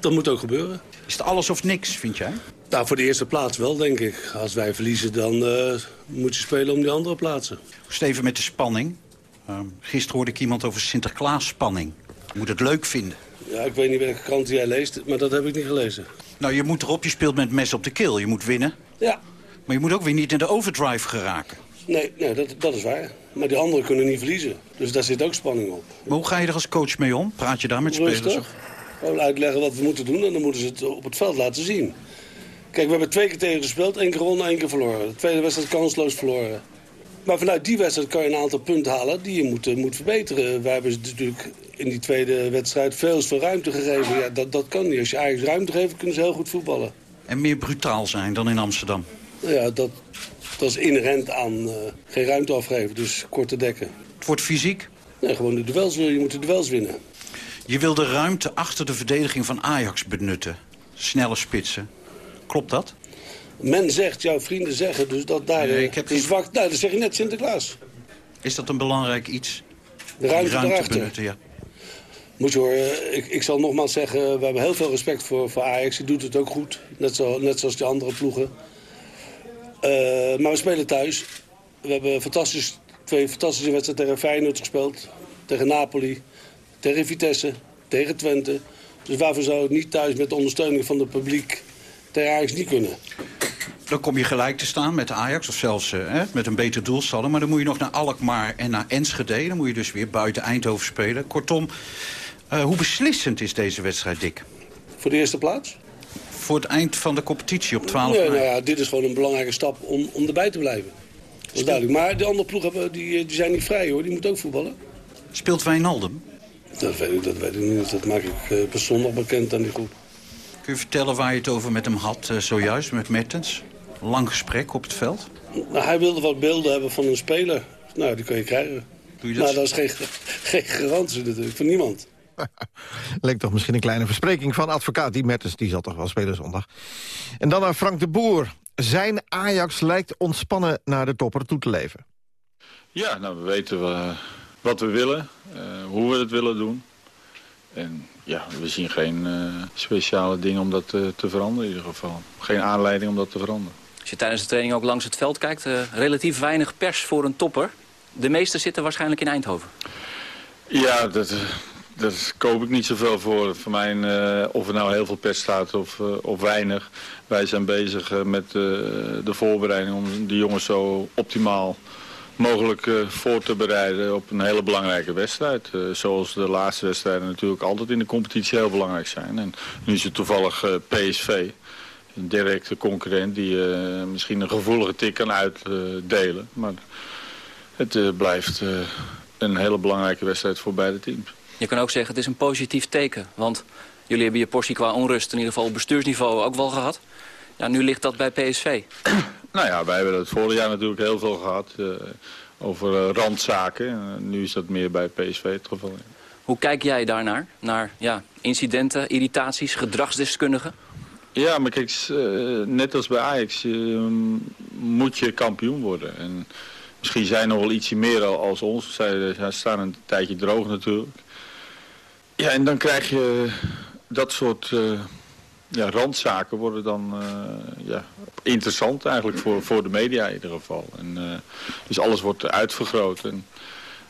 dat moet ook gebeuren. Is het alles of niks, vind jij? Nou, voor de eerste plaats wel, denk ik. Als wij verliezen, dan uh, moet je spelen om die andere plaatsen. Steven met de spanning. Uh, gisteren hoorde ik iemand over Sinterklaas-spanning. Je moet het leuk vinden. Ja, ik weet niet welke krant jij leest, maar dat heb ik niet gelezen. Nou, je moet erop, je speelt met mes op de keel. Je moet winnen. Ja. Maar je moet ook weer niet in de overdrive geraken. Nee, nee dat, dat is waar. Maar die anderen kunnen niet verliezen. Dus daar zit ook spanning op. Maar hoe ga je er als coach mee om? Praat je daar met Rustig. spelers? Gewoon uitleggen wat we moeten doen en dan moeten ze het op het veld laten zien. Kijk, we hebben twee keer tegen gespeeld. één keer gewonnen, één keer verloren. De tweede wedstrijd kansloos verloren. Maar vanuit die wedstrijd kan je een aantal punten halen die je moet, moet verbeteren. Wij hebben natuurlijk in die tweede wedstrijd veel veel ruimte gegeven. Ja, dat, dat kan niet. Als je eigenlijk ruimte geeft, kunnen ze heel goed voetballen. En meer brutaal zijn dan in Amsterdam? Ja, dat, dat is inherent aan uh, geen ruimte afgeven, dus korte dekken. Het wordt fysiek? Nee, gewoon de duels, je moet de duels winnen. Je wil de ruimte achter de verdediging van Ajax benutten. Snelle spitsen. Klopt dat? Men zegt, jouw vrienden zeggen, dus dat daar nee, ik heb die zwak... Nou, dat zeg je net Sinterklaas. Is dat een belangrijk iets? De ruimte, benutten, ja. Moet je horen, ik, ik zal nogmaals zeggen, we hebben heel veel respect voor, voor Ajax. Die doet het ook goed, net, zo, net zoals die andere ploegen. Uh, maar we spelen thuis. We hebben fantastisch, twee fantastische wedstrijden tegen Feyenoord gespeeld. Tegen Napoli, tegen Vitesse, tegen Twente. Dus waarvoor zou het niet thuis met de ondersteuning van het publiek tegen Ajax niet kunnen? Dan kom je gelijk te staan met Ajax, of zelfs hè, met een beter doelsaldo. Maar dan moet je nog naar Alkmaar en naar Enschede. Dan moet je dus weer buiten Eindhoven spelen. Kortom, uh, hoe beslissend is deze wedstrijd, Dick? Voor de eerste plaats? Voor het eind van de competitie op 12 nee, mei. nou ja, dit is gewoon een belangrijke stap om, om erbij te blijven. Dat is duidelijk. Maar de andere ploegen die, die zijn niet vrij, hoor. Die moeten ook voetballen. Speelt Wijnaldum? Dat weet ik, dat weet ik niet. Dat maak ik uh, per zondag bekend aan die groep. Kun je vertellen waar je het over met hem had zojuist, met Mertens? Lang gesprek op het veld? Nou, hij wilde wat beelden hebben van een speler. Nou, die kun je krijgen. Doe je dat? Maar dat is geen, geen garantie natuurlijk, voor niemand. Leek toch misschien een kleine verspreking van advocaat. Die Mertens die zal toch wel spelen zondag. En dan naar Frank de Boer. Zijn Ajax lijkt ontspannen naar de topper toe te leven. Ja, nou, we weten uh, wat we willen. Uh, hoe we het willen doen. En ja, we zien geen uh, speciale dingen om dat uh, te veranderen in ieder geval. Geen aanleiding om dat te veranderen. Als je tijdens de training ook langs het veld kijkt, uh, relatief weinig pers voor een topper. De meeste zitten waarschijnlijk in Eindhoven. Ja, dat, daar koop ik niet zoveel voor. Voor mij, uh, of er nou heel veel pers staat of, uh, of weinig. Wij zijn bezig uh, met de voorbereiding om de jongens zo optimaal mogelijk voor te bereiden op een hele belangrijke wedstrijd. zoals de laatste wedstrijden natuurlijk altijd in de competitie heel belangrijk zijn. En nu is het toevallig PSV, een directe concurrent die misschien een gevoelige tik kan uitdelen. maar het blijft een hele belangrijke wedstrijd voor beide teams. Je kan ook zeggen, het is een positief teken. Want jullie hebben je portie qua onrust in ieder geval op bestuursniveau ook wel gehad. Ja, nu ligt dat bij PSV. nou ja, wij hebben het vorig jaar natuurlijk heel veel gehad uh, over uh, randzaken. Uh, nu is dat meer bij PSV het geval. Hoe kijk jij daarnaar? Naar ja, incidenten, irritaties, gedragsdeskundigen? Ja, maar kijk, net als bij Ajax moet je kampioen worden. En misschien zijn er wel ietsje meer als ons. Zij staan een tijdje droog natuurlijk. Ja, en dan krijg je dat soort uh, ja, randzaken worden dan uh, ja, interessant eigenlijk voor, voor de media in ieder geval. En, uh, dus alles wordt uitvergroot. En,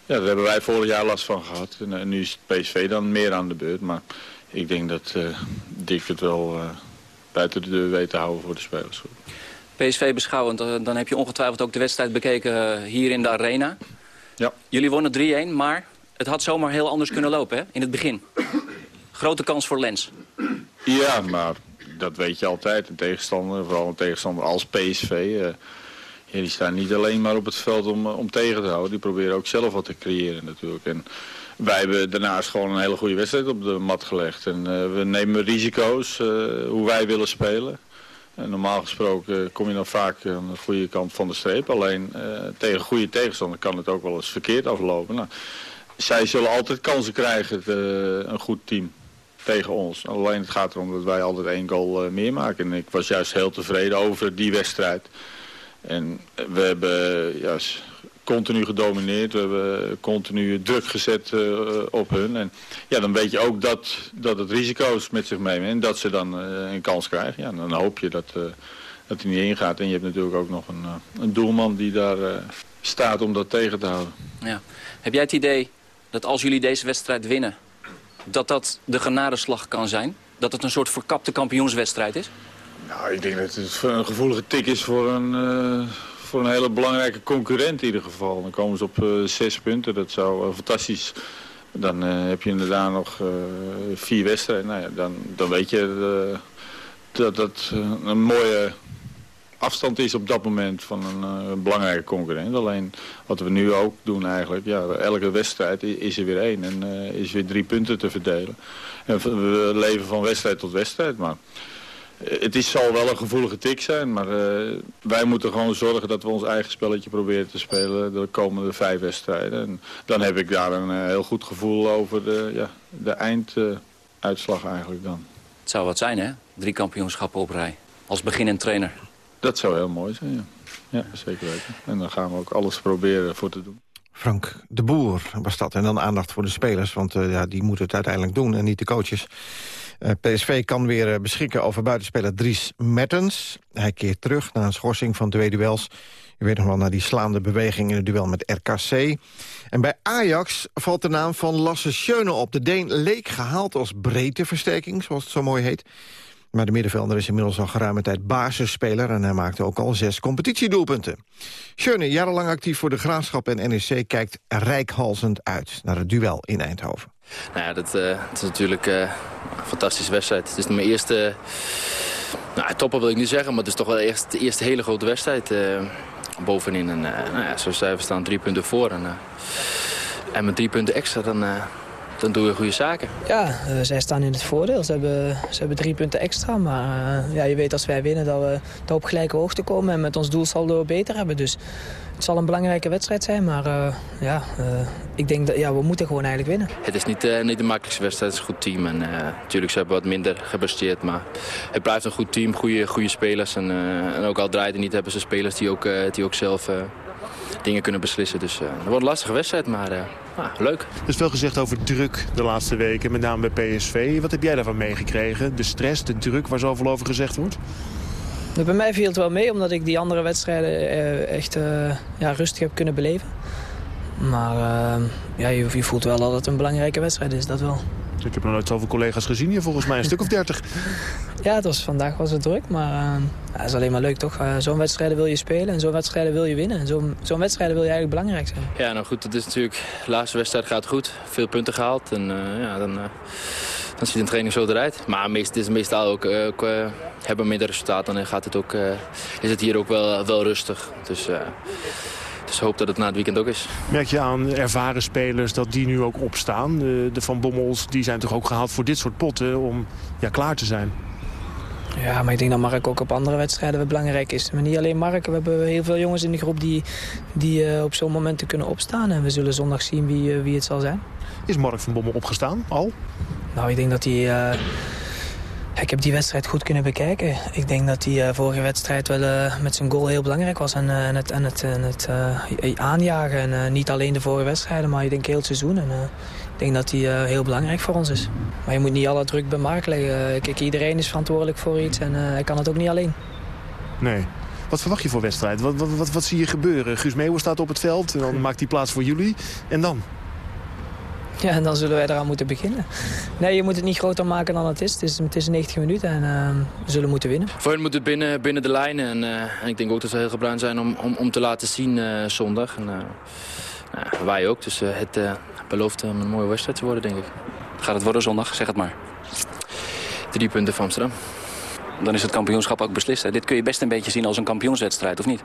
ja, daar hebben wij vorig jaar last van gehad. En, en nu is het PSV dan meer aan de beurt. Maar ik denk dat Dick het wel buiten de deur weet te houden voor de spelers. PSV beschouwend, dan heb je ongetwijfeld ook de wedstrijd bekeken hier in de arena. Ja. Jullie wonnen 3-1, maar het had zomaar heel anders kunnen lopen, hè? in het begin. Grote kans voor Lens. Ja, maar dat weet je altijd. Een tegenstander, vooral een tegenstander als PSV. Uh, ja, die staan niet alleen maar op het veld om, om tegen te houden. Die proberen ook zelf wat te creëren natuurlijk. En wij hebben daarnaast gewoon een hele goede wedstrijd op de mat gelegd. En we nemen risico's hoe wij willen spelen. En normaal gesproken kom je dan vaak aan de goede kant van de streep. Alleen tegen goede tegenstander kan het ook wel eens verkeerd aflopen. Nou, zij zullen altijd kansen krijgen, een goed team tegen ons. Alleen het gaat erom dat wij altijd één goal meer maken. En ik was juist heel tevreden over die wedstrijd. En we hebben ja, continu gedomineerd. We hebben continu druk gezet op hun. En ja, dan weet je ook dat, dat het risico's met zich meemen. En dat ze dan een kans krijgen. Ja, dan hoop je dat, dat hij niet ingaat. En je hebt natuurlijk ook nog een, een doelman die daar staat om dat tegen te houden. Ja. Heb jij het idee dat als jullie deze wedstrijd winnen... dat dat de genadeslag kan zijn? Dat het een soort verkapte kampioenswedstrijd is? Nou, ik denk dat het een gevoelige tik is voor een, voor een hele belangrijke concurrent in ieder geval. Dan komen ze op uh, zes punten, dat zou uh, fantastisch. Dan heb je inderdaad nog vier wedstrijden. Nou ja, dan, dan weet je dat dat een mooie afstand is op dat moment van een belangrijke concurrent. Alleen wat we nu ook doen eigenlijk, ja, elke wedstrijd is er weer één en is weer drie punten te verdelen. En we leven van wedstrijd tot wedstrijd, maar het is, zal wel een gevoelige tik zijn, maar wij moeten gewoon zorgen dat we ons eigen spelletje proberen te spelen de komende vijf wedstrijden. En dan heb ik daar een heel goed gevoel over de, ja, de einduitslag eigenlijk dan. Het zou wat zijn hè, drie kampioenschappen op rij, als beginnend trainer. Dat zou heel mooi zijn, ja. Ja, zeker weten. En dan gaan we ook alles proberen voor te doen. Frank de Boer was dat. En dan aandacht voor de spelers, want uh, ja, die moeten het uiteindelijk doen en niet de coaches. Uh, PSV kan weer beschikken over buitenspeler Dries Mertens. Hij keert terug na een schorsing van twee duels. U weet nog wel, naar die slaande beweging in het duel met RKC. En bij Ajax valt de naam van Lasse Schöne op. De Deen leek gehaald als breedteversterking, zoals het zo mooi heet. Maar de middenvelder is inmiddels al geruime tijd basisspeler... en hij maakte ook al zes competitiedoelpunten. Schöne, jarenlang actief voor de Graafschap en NEC... kijkt rijkhalzend uit naar het duel in Eindhoven. Nou ja, dat, dat is natuurlijk uh, een fantastische wedstrijd. Het is mijn eerste... Nou, topper wil ik niet zeggen, maar het is toch wel eerst, de eerste hele grote wedstrijd uh, bovenin. En nou ja, zoals we staan drie punten voor. En, en met drie punten extra, dan dan doe je goede zaken. Ja, uh, zij staan in het voordeel. Ze hebben, ze hebben drie punten extra. Maar uh, ja, je weet als wij winnen dat we, dat op gelijke hoogte komen... en met ons doelsaldo beter hebben. Dus het zal een belangrijke wedstrijd zijn. Maar uh, ja, ik denk dat ja, we moeten gewoon eigenlijk winnen. Het is niet, niet de makkelijkste wedstrijd. Het is een goed team. En, natuurlijk, ze hebben wat minder gepresteerd. Maar het blijft een goed team. Goede, goede spelers. En, en ook al draaien niet, hebben ze spelers die ook, die ook zelf dingen kunnen beslissen. Dus uh, het wordt een lastige wedstrijd, maar uh, ah, leuk. Er is veel gezegd over druk de laatste weken, met name bij PSV. Wat heb jij daarvan meegekregen? De stress, de druk waar zoveel over gezegd wordt? Bij mij viel het wel mee, omdat ik die andere wedstrijden uh, echt ja, rustig heb kunnen beleven. Maar ja, je, je voelt wel dat het een belangrijke wedstrijd is, dat wel. Ik heb nog nooit zoveel collega's gezien hier, volgens mij een stuk of dertig. Ja, het was, vandaag was het druk, maar uh, ja, het is alleen maar leuk toch? Uh, zo'n wedstrijden wil je spelen en zo'n wedstrijden wil je winnen. En zo'n zo'n wedstrijden wil je eigenlijk belangrijk zijn. Ja, nou goed, het is natuurlijk, de laatste wedstrijd gaat goed. Veel punten gehaald en uh, ja, dan, dan ziet een training zo eruit. Maar meest, het is meestal ook, ook hebben we minder resultaten dan gaat het ook, is het hier ook wel, wel rustig. Dus dus hoop dat het na het weekend ook is. Merk je aan ervaren spelers dat die nu ook opstaan? De, de Van Bommels die zijn toch ook gehaald voor dit soort potten om ja, klaar te zijn? Ja, maar ik denk dat Mark ook op andere wedstrijden wel belangrijk is. Maar niet alleen Mark, we hebben heel veel jongens in de groep die, die uh, op zo'n momenten kunnen opstaan. En we zullen zondag zien wie, uh, wie het zal zijn. Is Mark van Bommel opgestaan al? Nou, ik denk dat hij... Uh, ik heb die wedstrijd goed kunnen bekijken. Ik denk dat die uh, vorige wedstrijd wel uh, met zijn goal heel belangrijk was. En, uh, en het, en het, en het aanjagen. En niet alleen de vorige wedstrijden, maar ik denk heel het seizoen. En, ik denk dat die heel belangrijk voor ons is. Maar je moet niet alle druk bij Mark leggen. Kijk, iedereen is verantwoordelijk voor iets en hij kan het ook niet alleen. Nee. Wat verwacht je voor wedstrijd? Wat, wat, wat, wat zie je gebeuren? Guus Meeuwen staat op het veld. En dan maakt hij plaats voor jullie. En dan? Ja, en dan zullen wij eraan moeten beginnen. Nee, je moet het niet groter maken dan het is. Het is, het is 90 minuten en uh, we zullen moeten winnen. Voor hen moet het binnen, binnen de lijnen. En, uh, en ik denk ook dat we heel gebruikt zijn om, om, om te laten zien uh, zondag. En, nou, wij ook. Dus het belooft een mooie wedstrijd te worden, denk ik. Gaat het worden zondag? Zeg het maar. Drie punten van Amsterdam. Dan is het kampioenschap ook beslist. Hè? Dit kun je best een beetje zien als een kampioenswedstrijd, of niet?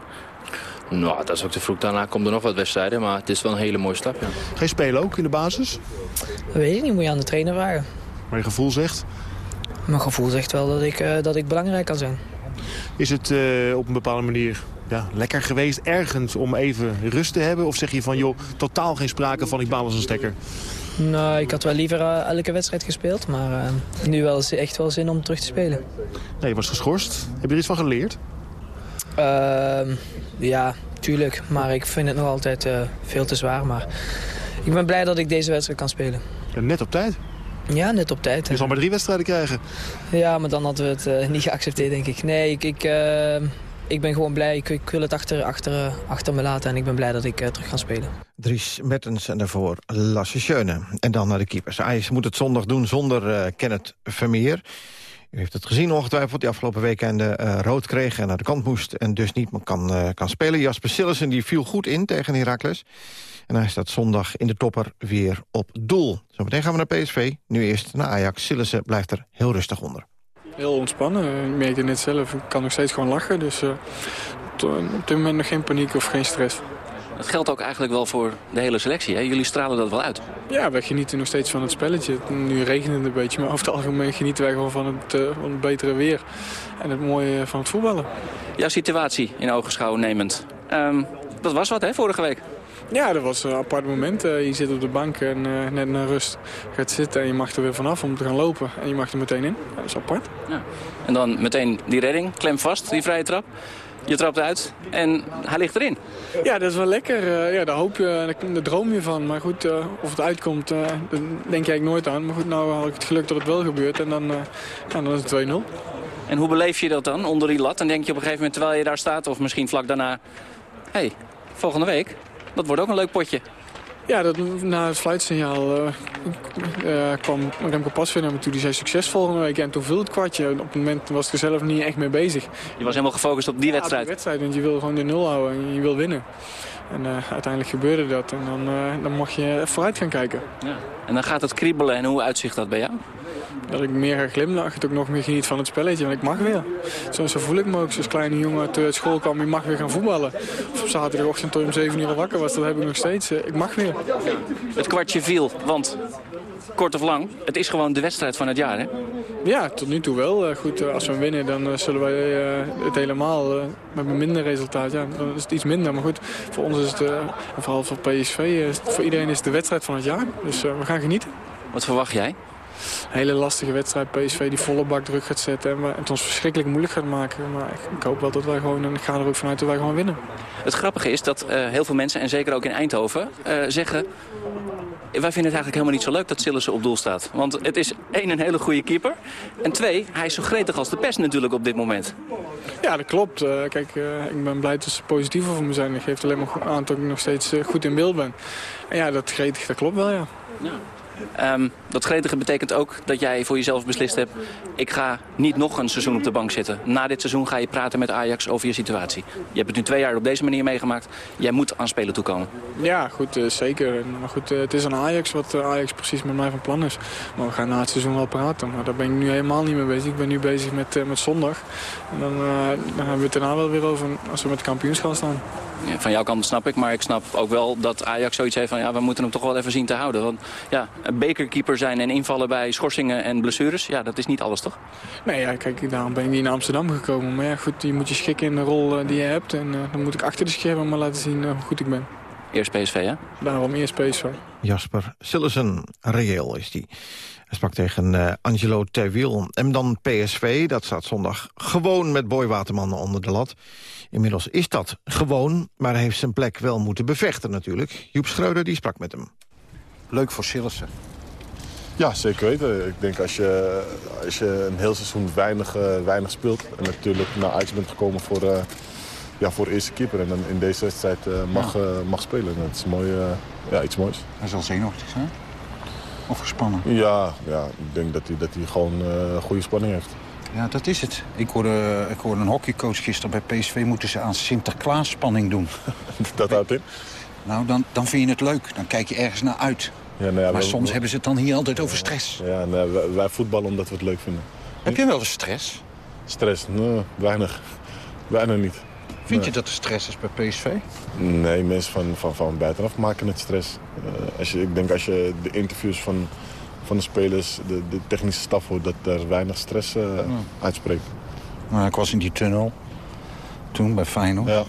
Nou, dat is ook te vroeg. Daarna komen er nog wat wedstrijden, maar het is wel een hele mooie stap, ja. Geen spelen ook in de basis? Dat weet ik niet, moet je aan de trainer vragen. Maar je gevoel zegt? Mijn gevoel zegt wel dat ik, uh, dat ik belangrijk kan zijn. Is het uh, op een bepaalde manier ja, lekker geweest ergens om even rust te hebben? Of zeg je van, joh, totaal geen sprake van ik baal als een stekker? Nou, ik had wel liever uh, elke wedstrijd gespeeld. Maar uh, nu wel echt wel zin om terug te spelen. Nee, je was geschorst. Heb je er iets van geleerd? Uh, ja, tuurlijk. Maar ik vind het nog altijd uh, veel te zwaar. Maar ik ben blij dat ik deze wedstrijd kan spelen. Ja, net op tijd? Ja, net op tijd. Je zal maar drie wedstrijden krijgen. Ja, maar dan hadden we het niet geaccepteerd, denk ik. Nee, ik... ik ik ben gewoon blij. Ik, ik, wil het achter, achter, achter me laten en ik ben blij dat ik uh, terug ga spelen. Dries Mertens en daarvoor Lasse Schöne. En dan naar de keepers. Ajax moet het zondag doen zonder uh, Kenneth Vermeer. U heeft het gezien ongetwijfeld, die afgelopen weekend uh, rood kreeg... en naar de kant moest en dus niet kan, uh, kan spelen. Jasper Sillissen die viel goed in tegen Heracles. En hij staat zondag in de topper weer op doel. Zometeen gaan we naar PSV, nu eerst naar Ajax. Sillissen blijft er heel rustig onder. Heel ontspannen. Ik merkte net zelf, ik kan nog steeds gewoon lachen. Dus uh, op dit moment nog geen paniek of geen stress. Dat geldt ook eigenlijk wel voor de hele selectie. Hè? Jullie stralen dat wel uit. Ja, we genieten nog steeds van het spelletje. Nu regent het een beetje, maar over het algemeen genieten wij gewoon van het, uh, van het betere weer. En het mooie van het voetballen. Jouw situatie in ogenschouw nemend. Um, dat was wat, hè, vorige week? Ja, dat was een apart moment. Uh, je zit op de bank en uh, net naar rust gaat zitten en je mag er weer vanaf om te gaan lopen. En je mag er meteen in. Dat is apart. Ja. En dan meteen die redding, klem vast, die vrije trap. Je trapt uit en hij ligt erin. Ja, dat is wel lekker. Uh, ja, daar hoop je, daar droom je van. Maar goed, of het uitkomt, daar denk je eigenlijk nooit aan. Maar goed, nou had ik het geluk dat het wel gebeurt en dan, ja, dan is het 2-0. En hoe beleef je dat dan, onder die lat? Dan denk je op een gegeven moment, terwijl je daar staat, of misschien vlak daarna... Hé, hey, volgende week dat wordt ook een leuk potje. Ja, dat, na het fluitsignaal uh, uh, kwam Remco Pasveer naar me toe. Die zei succes volgende week. En toen viel het kwartje. Op het moment was ik er zelf niet echt mee bezig. Je was helemaal gefocust op die wedstrijd? Ja, die wedstrijd. Want je wil gewoon de nul houden en je wil winnen. En uh, uiteindelijk gebeurde dat. En dan, dan mag je vooruit gaan kijken. Ja. En dan gaat het kriebelen. En hoe uitzicht dat bij jou? Dat ik meer ga glimlachen, dat ik nog meer geniet van het spelletje. Want ik mag weer. Zo, zo voel ik me ook. Zoals kleine jongen uit school kwam, je mag weer gaan voetballen. Of op zaterdagochtend om 7 uur al wakker was, dat heb ik nog steeds. Ik mag weer. Het kwartje viel, want kort of lang, het is gewoon de wedstrijd van het jaar, hè? Ja, tot nu toe wel. Goed, als we winnen, dan zullen wij het helemaal met een minder resultaat. Ja, dan is het iets minder. Maar goed, voor ons is het, en vooral voor PSV, voor iedereen is het de wedstrijd van het jaar. Dus we gaan genieten. Wat verwacht jij? Hele lastige wedstrijd. PSV die volle bak druk gaat zetten en het ons verschrikkelijk moeilijk gaat maken. Maar ik hoop wel dat wij gewoon, en ik ga er ook vanuit dat wij gewoon winnen. Het grappige is dat uh, heel veel mensen, en zeker ook in Eindhoven, uh, zeggen... Wij vinden het eigenlijk helemaal niet zo leuk dat Sillissen op doel staat. Want het is één, een hele goede keeper. En twee, hij is zo gretig als de pers natuurlijk op dit moment. Ja, dat klopt. Uh, kijk, ik ben blij dat ze positief over me zijn. Dat geeft alleen maar aan dat ik nog steeds goed in beeld ben. En ja, dat gretig, dat klopt wel, ja. ja. Um, dat gretige betekent ook dat jij voor jezelf beslist hebt... ik ga niet nog een seizoen op de bank zitten. Na dit seizoen ga je praten met Ajax over je situatie. Je hebt het nu twee jaar op deze manier meegemaakt. Jij moet aan spelen toekomen. Ja, goed, uh, zeker. Maar goed, uh, het is aan Ajax wat uh, Ajax precies met mij van plan is. Maar we gaan na het seizoen wel praten. Maar daar ben ik nu helemaal niet mee bezig. Ik ben nu bezig met, met zondag. En dan, dan hebben we het daarna wel weer over als we met de kampioens gaan staan. Ja, van jouw kant snap ik, maar ik snap ook wel dat Ajax zoiets heeft van... ja, we moeten hem toch wel even zien te houden. Want ja, bekerkeeper zijn en invallen bij schorsingen en blessures... ja, dat is niet alles, toch? Nee, ja, kijk, daarom ben ik niet naar Amsterdam gekomen. Maar ja, goed, je moet je schikken in de rol uh, die je hebt. En uh, dan moet ik achter de schermen maar laten zien uh, hoe goed ik ben. Eerst PSV, hè? Daarom eerst PSV. Jasper Sillessen, reëel is die. Hij sprak tegen uh, Angelo Terwiel. En dan PSV, dat staat zondag gewoon met Boy Waterman onder de lat. Inmiddels is dat gewoon, maar hij heeft zijn plek wel moeten bevechten natuurlijk. Joep Schreuder die sprak met hem. Leuk voor Sillessen. Ja, zeker weten. Ik denk als je, als je een heel seizoen weinig, uh, weinig speelt... en natuurlijk naar Ajax bent gekomen voor, uh, ja, voor eerste keeper... en dan in deze wedstrijd uh, mag, ja. mag spelen. Dat is mooi, ja, iets moois. Hij is al zenuwachtig, hè? Of gespannen? Ja, ja ik denk dat hij, dat hij gewoon goede spanning heeft. Ja, dat is het. Ik hoorde, ik hoorde een hockeycoach gisteren bij PSV... moeten ze aan Sinterklaas spanning doen. dat houdt in? Nou, dan, dan vind je het leuk. Dan kijk je ergens naar uit. Ja, nou ja, maar wij, soms hebben ze het dan hier altijd over stress. Ja, nou, wij, wij, voetballen omdat we het leuk vinden. Heb je wel eens stress? Stress? Nee, weinig. Weinig niet. Vind je dat er stress is bij PSV? Nee, mensen van, van, van buitenaf maken het stress. Uh, als je, ik denk als je de interviews van, van de spelers, de, de technische staf hoort... dat er weinig stress uh, ja. uitspreekt. Maar ik was in die tunnel toen bij Feyenoord. Ja,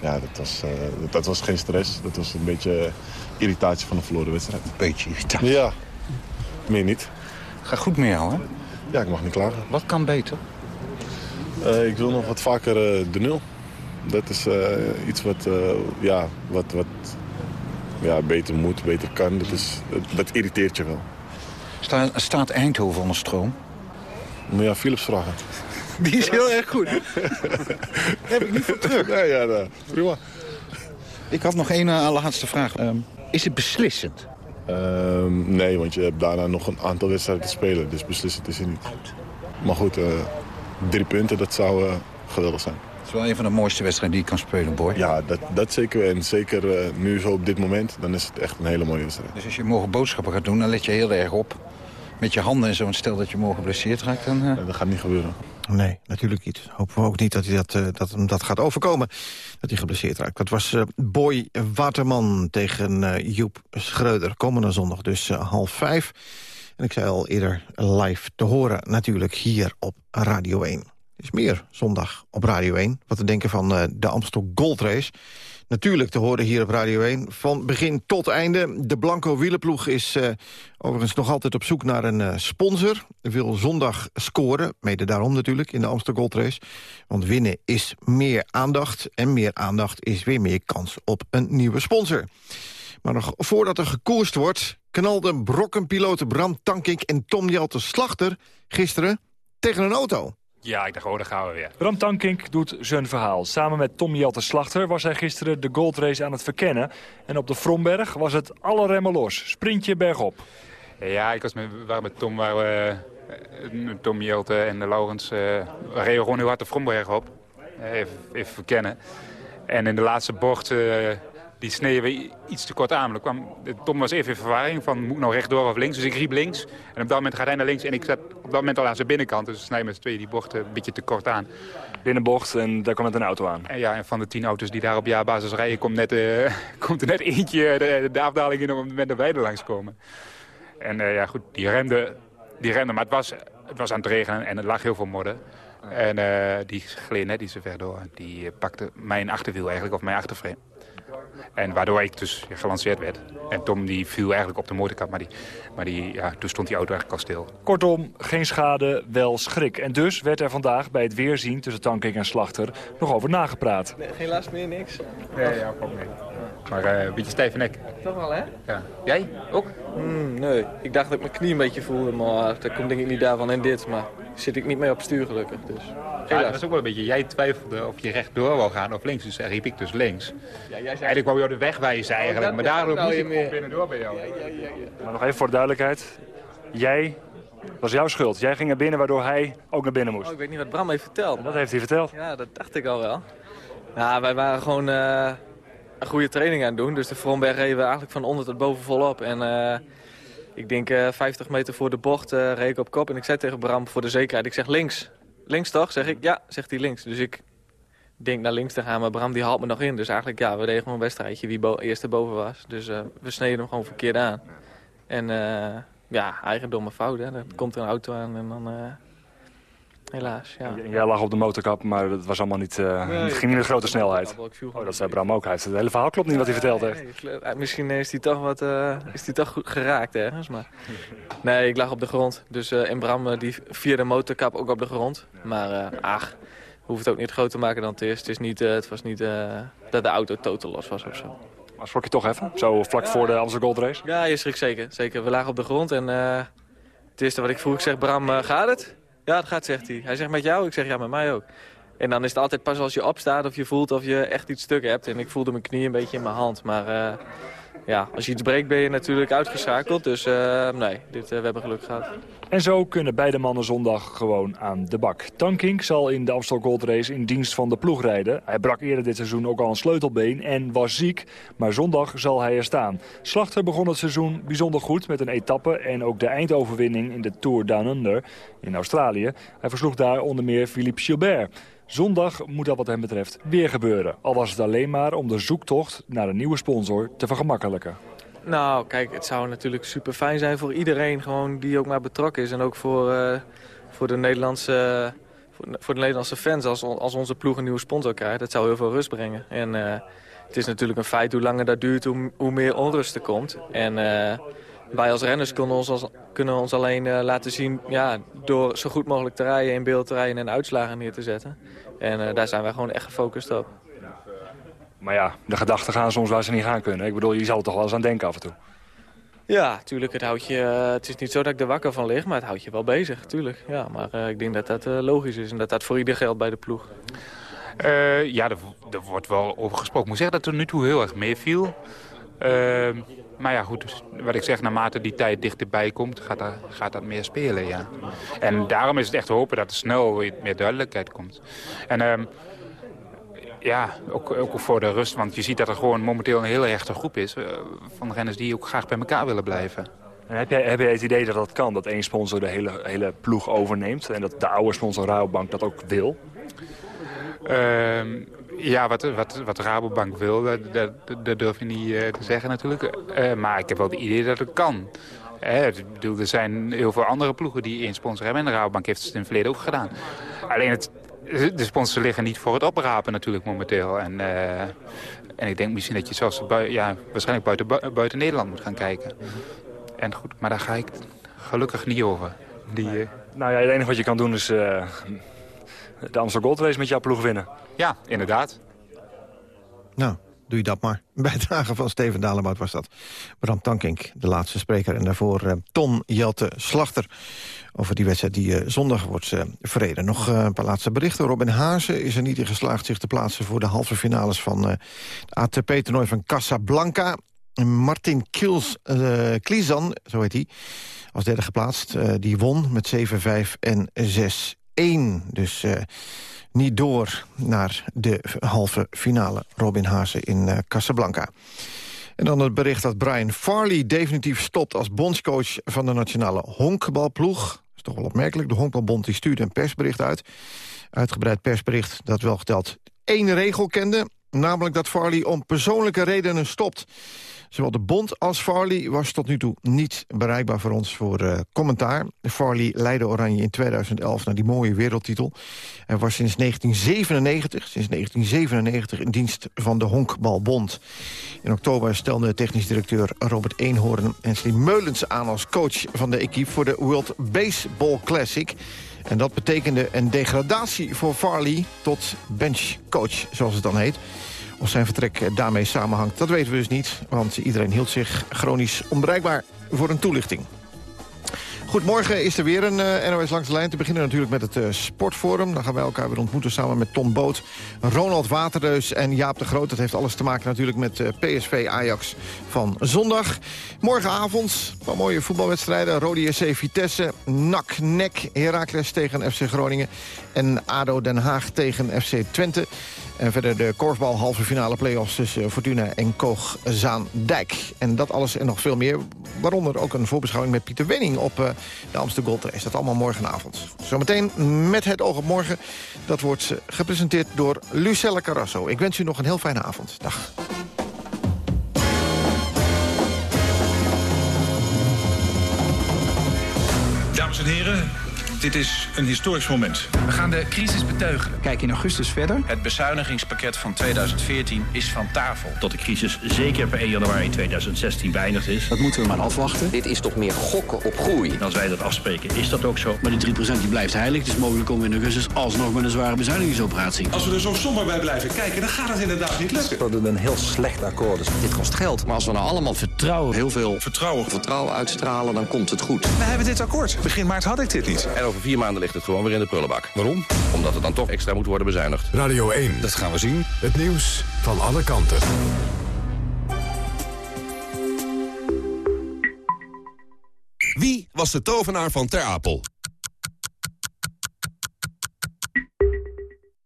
ja dat, was, uh, dat was geen stress. Dat was een beetje irritatie van de verloren wedstrijd. Een beetje irritatie? Ja, meer niet. Gaat goed met jou, hè? Ja, ik mag niet klagen. Wat kan beter? Uh, ik wil nog wat vaker uh, de nul. Dat is iets wat, ja, wat, wat ja, beter moet, beter kan. Dat, is, dat, dat irriteert je wel. Sta, staat Eindhoven onder stroom? Moet je aan Philips vragen. Die is heel erg goed. heb ik niet voor terug. Ja, ja, nou, prima. Ik had nog één laatste vraag. Um, is het beslissend? Um, nee, want je hebt daarna nog een aantal wedstrijden te spelen. Dus beslissend is het niet. Maar goed, uh, drie punten, dat zou uh, geweldig zijn. Het is wel een van de mooiste wedstrijden die je kan spelen, Boy. Ja, dat, dat zeker. En zeker uh, nu zo op dit moment, dan is het echt een hele mooie wedstrijd. Dus als je morgen boodschappen gaat doen, dan let je heel erg op. Met je handen en zo. En stel dat je morgen geblesseerd raakt, dan... Nee, dat gaat niet gebeuren. Nee, natuurlijk niet. Hopen we ook niet dat hij dat, uh, dat, dat gaat overkomen. Dat hij geblesseerd raakt. Dat was uh, Boy Waterman tegen uh, Joep Schreuder. Komende zondag dus half vijf. En ik zei al eerder live te horen natuurlijk hier op Radio 1. Er is meer zondag op Radio 1. Wat te denken van de Amstel Gold Race. Natuurlijk te horen hier op Radio 1. Van begin tot einde. De Blanco wielenploeg is uh, overigens nog altijd op zoek naar een uh, sponsor. Wil zondag scoren, mede daarom natuurlijk, in de Amsterdam Gold Race. Want winnen is meer aandacht. En meer aandacht is weer meer kans op een nieuwe sponsor. Maar nog voordat er gekoerst wordt... knalden brokkenpiloten Bram Tankink en Tom Jelte Slachter... gisteren tegen een auto. Ja, ik dacht, oh, daar gaan we weer. Bram Tankink doet zijn verhaal. Samen met Tom Jelte Slachter was hij gisteren de goldrace aan het verkennen. En op de Fromberg was het alle remmen los. Sprintje bergop. Ja, ik was met, waren met Tom, waar we, Tom Jelte en de Laurens... Uh, we reden gewoon heel hard de Fromberg op. Even, even verkennen. En in de laatste bocht... Uh, die sneden we iets te kort aan. Kwam, Tom was even in verwarring van moet ik nou rechtdoor of links. Dus ik riep links. En op dat moment gaat hij naar links. En ik zat op dat moment al aan zijn binnenkant. Dus we snijden met z'n tweeën die bocht een beetje te kort aan. Binnenbocht en daar kwam met een auto aan. En ja, en van de tien auto's die daar op jaarbasis rijden... komt, net, uh, komt er net eentje de, de afdaling in op het moment dat wij er langskomen. En uh, ja, goed, die remde, die remde. Maar het was, het was aan het regenen en er lag heel veel modder. En uh, die gleed net iets te ver door. Die pakte mijn achterwiel eigenlijk, of mijn achterframe. En waardoor ik dus gelanceerd werd. En Tom die viel eigenlijk op de motorkap, maar, die, maar die, ja, toen stond die auto eigenlijk al stil. Kortom, geen schade, wel schrik. En dus werd er vandaag bij het weerzien tussen Tankink en Slachter nog over nagepraat. Nee, geen last meer, niks? Nee, ja, ook niet. Maar uh, een beetje stijve nek. Toch wel, hè? Ja. Jij ook? Mm, nee, ik dacht dat ik mijn knie een beetje voelde, maar dat komt denk ik niet daarvan in dit. Maar zit ik niet mee op stuur gelukkig, dus... Ja, dat was ook wel een beetje, jij twijfelde of je rechtdoor wou gaan of links, dus riep ik dus links. Ja, jij zei... Eigenlijk wou je de weg wijzen eigenlijk, oh, maar daarom nou moest ik meer... binnendoor bij jou. Ja, ja, ja, maar nog even voor de duidelijkheid, jij was jouw schuld. Jij ging naar binnen waardoor hij ook naar binnen moest. Oh, ik weet niet wat Bram heeft verteld. Dat heeft hij verteld. Ja, dat dacht ik al wel. Ja, wij waren gewoon uh, een goede training aan het doen. Dus de Fromberg reden we eigenlijk van onder tot boven volop. En uh, ik denk uh, 50 meter voor de bocht reed ik op kop. En ik zei tegen Bram voor de zekerheid, ik zeg links. Links toch? Zeg ik, ja, zegt hij links. Dus ik denk naar links te gaan, maar Bram die haalt me nog in. Dus eigenlijk, ja, we deden gewoon een wedstrijdje wie bo eerst boven was. Dus uh, we sneden hem gewoon verkeerd aan. En uh, ja, eigendomme fout, hè. Dan komt er een auto aan en dan... helaas, ja. Jij lag op de motorkap, maar dat was allemaal niet, nee, het ging niet met grote snelheid. Oh, dat zei Bram ook. Hij het hele verhaal klopt niet wat hij verteld heeft. Nee, misschien is hij toch, wat, is hij toch goed geraakt ergens, maar... Nee, ik lag op de grond. Dus, en Bram die vierde motorkap ook op de grond. Maar ach, hoeft het ook niet groter te maken dan het is. Het, is niet, uh, het was niet uh, dat de auto totaal los was of zo. Maar schrok je toch even? Zo vlak voor de Amsterdam Gold Race? Ja, je schrik zeker. zeker. We lagen op de grond en uh, het eerste wat ik vroeg, ik zeg Bram, gaat het? Ja, het gaat, zegt hij. Hij zegt met jou? Ik zeg ja, met mij ook. En dan is het altijd pas als je opstaat of je voelt of je echt iets stuk hebt. En ik voelde mijn knie een beetje in mijn hand. Maar ja, als je iets breekt ben je natuurlijk uitgeschakeld. Dus uh, nee, dit, uh, we hebben geluk gehad. En zo kunnen beide mannen zondag gewoon aan de bak. Tankink zal in de Amstel Gold Race in dienst van de ploeg rijden. Hij brak eerder dit seizoen ook al een sleutelbeen en was ziek. Maar zondag zal hij er staan. Slachter begon het seizoen bijzonder goed met een etappe... en ook de eindoverwinning in de Tour Down Under in Australië. Hij versloeg daar onder meer Philippe Gilbert. Zondag moet dat wat hem betreft weer gebeuren. Al was het alleen maar om de zoektocht naar een nieuwe sponsor te vergemakkelijken. Nou, kijk, het zou natuurlijk super fijn zijn voor iedereen gewoon die ook maar betrokken is. En ook voor, uh, voor, de, Nederlandse, voor, de Nederlandse fans als, als onze ploeg een nieuwe sponsor krijgt. Dat zou heel veel rust brengen. En uh, het is natuurlijk een feit hoe langer dat duurt, hoe, hoe meer onrust er komt. En uh, wij als renners kunnen ons, als, kunnen ons alleen laten zien ja, door zo goed mogelijk te rijden, in beeld te rijden en uitslagen neer te zetten. En daar zijn wij gewoon echt gefocust op. Maar ja, de gedachten gaan soms waar ze niet gaan kunnen. Ik bedoel, je zal er toch wel eens aan denken af en toe. Ja, tuurlijk. Het, houdt je, uh, het is niet zo dat ik er wakker van lig, maar het houdt je wel bezig, tuurlijk. Ja, maar uh, ik denk dat dat uh, logisch is en dat dat voor ieder geldt bij de ploeg. ja, er, er, wordt wel over gesproken. Ik moet zeggen dat er nu toe heel erg meeviel. Ehm, maar ja, goed, dus wat ik zeg, naarmate die tijd dichterbij komt, gaat dat, gaat dat meer spelen, ja. En daarom is het echt te hopen dat er snel meer duidelijkheid komt. En... Ehm, ja, ook, ook voor de rust. Want je ziet dat er gewoon momenteel een hele hechte groep is... Uh, van renners die ook graag bij elkaar willen blijven. En heb, jij, heb jij het idee dat dat kan? Dat één sponsor de hele, hele ploeg overneemt? En dat de oude sponsor Rabobank dat ook wil? Uh, ja, wat, wat, wat Rabobank wil, dat, dat, durf je niet uh, te zeggen natuurlijk. Uh, maar ik heb wel het idee dat het kan. ik bedoel, er zijn heel veel andere ploegen die één sponsor hebben. En de Rabobank heeft het in het verleden ook gedaan. Alleen het, de sponsoren liggen niet voor het oprapen natuurlijk momenteel. En, en ik denk misschien dat je zelfs ja, waarschijnlijk buiten, buiten Nederland moet gaan kijken. En goed, maar daar ga ik gelukkig niet over. Die. Nou ja, het enige wat je kan doen is de Amsterdam Gold Race met jouw ploeg winnen. Ja, inderdaad. Nou, doe je dat maar. Bijdrage van Steven Dalebout was dat. Bram Tankink, de laatste spreker. En daarvoor uh, Ton Jelte Slachter over die wedstrijd die uh, zondag wordt uh, verreden. Nog een paar laatste berichten. Robin Haase is er niet in geslaagd zich te plaatsen... voor de halve finales van het ATP-toernooi van Casablanca. Martin Kils, Klizan, zo heet hij, als derde geplaatst. die won met 7-5 en 6-1. Dus niet door naar de halve finale. Robin Haase in uh, Casablanca. En dan het bericht dat Brian Farley definitief stopt... als bondscoach van de nationale honkbalploeg. Dat is toch wel opmerkelijk. De honkbalbond die stuurde een persbericht uit. Uitgebreid persbericht dat wel geteld één regel kende... namelijk dat Farley om persoonlijke redenen stopt. Zowel de bond als Farley was tot nu toe niet bereikbaar voor ons voor uh, commentaar. Farley leidde Oranje in 2011 naar die mooie wereldtitel. En was sinds 1997, sinds 1997 in dienst van de Honkbalbond. In oktober stelde technisch directeur Robert Eenhoorn en Slim Meulens aan als coach van de equipe voor de World Baseball Classic. En dat betekende een degradatie voor Farley tot benchcoach, zoals het dan heet. Of zijn vertrek daarmee samenhangt, dat weten we dus niet. Want iedereen hield zich chronisch onbereikbaar voor een toelichting. Goed, morgen is er weer een uh, NOS langs de lijn. Te beginnen natuurlijk met het uh, Sportforum. Dan gaan wij elkaar weer ontmoeten samen met Tom Boot, Ronald Waterdeus en Jaap de Groot. Dat heeft alles te maken natuurlijk met uh, PSV Ajax van zondag. Morgenavond, van mooie voetbalwedstrijden. Rode SC Vitesse, NAC, NEC, Heracles tegen FC Groningen... en ADO Den Haag tegen FC Twente. En verder de korfbal halve finale play-offs tussen Fortuna en Koog Zaandijk. En dat alles en nog veel meer. Waaronder ook een voorbeschouwing met Pieter Wenning op uh, de Amsterdam Gold. Dat allemaal morgenavond. Zometeen met het oog op morgen. Dat wordt gepresenteerd door Lucelle Carrasso. Ik wens u nog een heel fijne avond. Dag. Dames en heren, dit is een historisch moment. We gaan de crisis beteugelen. Kijk in augustus verder. Het bezuinigingspakket van 2014 is van tafel. Tot de crisis zeker per 1 januari 2016 beëindigd is. Dat moeten we maar afwachten. Dit is toch meer gokken op groei. En als wij dat afspreken, is dat ook zo. Maar die 3% die blijft heilig. Het is mogelijk om in augustus alsnog met een zware bezuinigingsoperatie. Als we er zo somber bij blijven kijken, dan gaat het inderdaad niet lukken. Dat het een heel slecht akkoord is. Dit kost geld. Maar als we nou allemaal vertrouwen, heel veel vertrouwen, vertrouwen uitstralen, dan komt het goed. We hebben dit akkoord. Begin maart had ik dit niet. En over vier maanden ligt het gewoon weer in de prullenbak. Waarom? Omdat het dan toch extra moet worden bezuinigd. Radio 1. Dat gaan we zien. Het nieuws van alle kanten. Wie was de tovenaar van Ter Apel?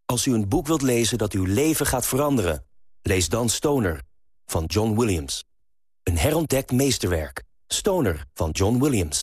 Als u een boek wilt lezen dat uw leven gaat veranderen... lees dan Stoner van John Williams. Een herontdekt meesterwerk. Stoner van John Williams.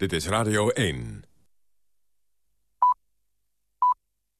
Dit is Radio 1.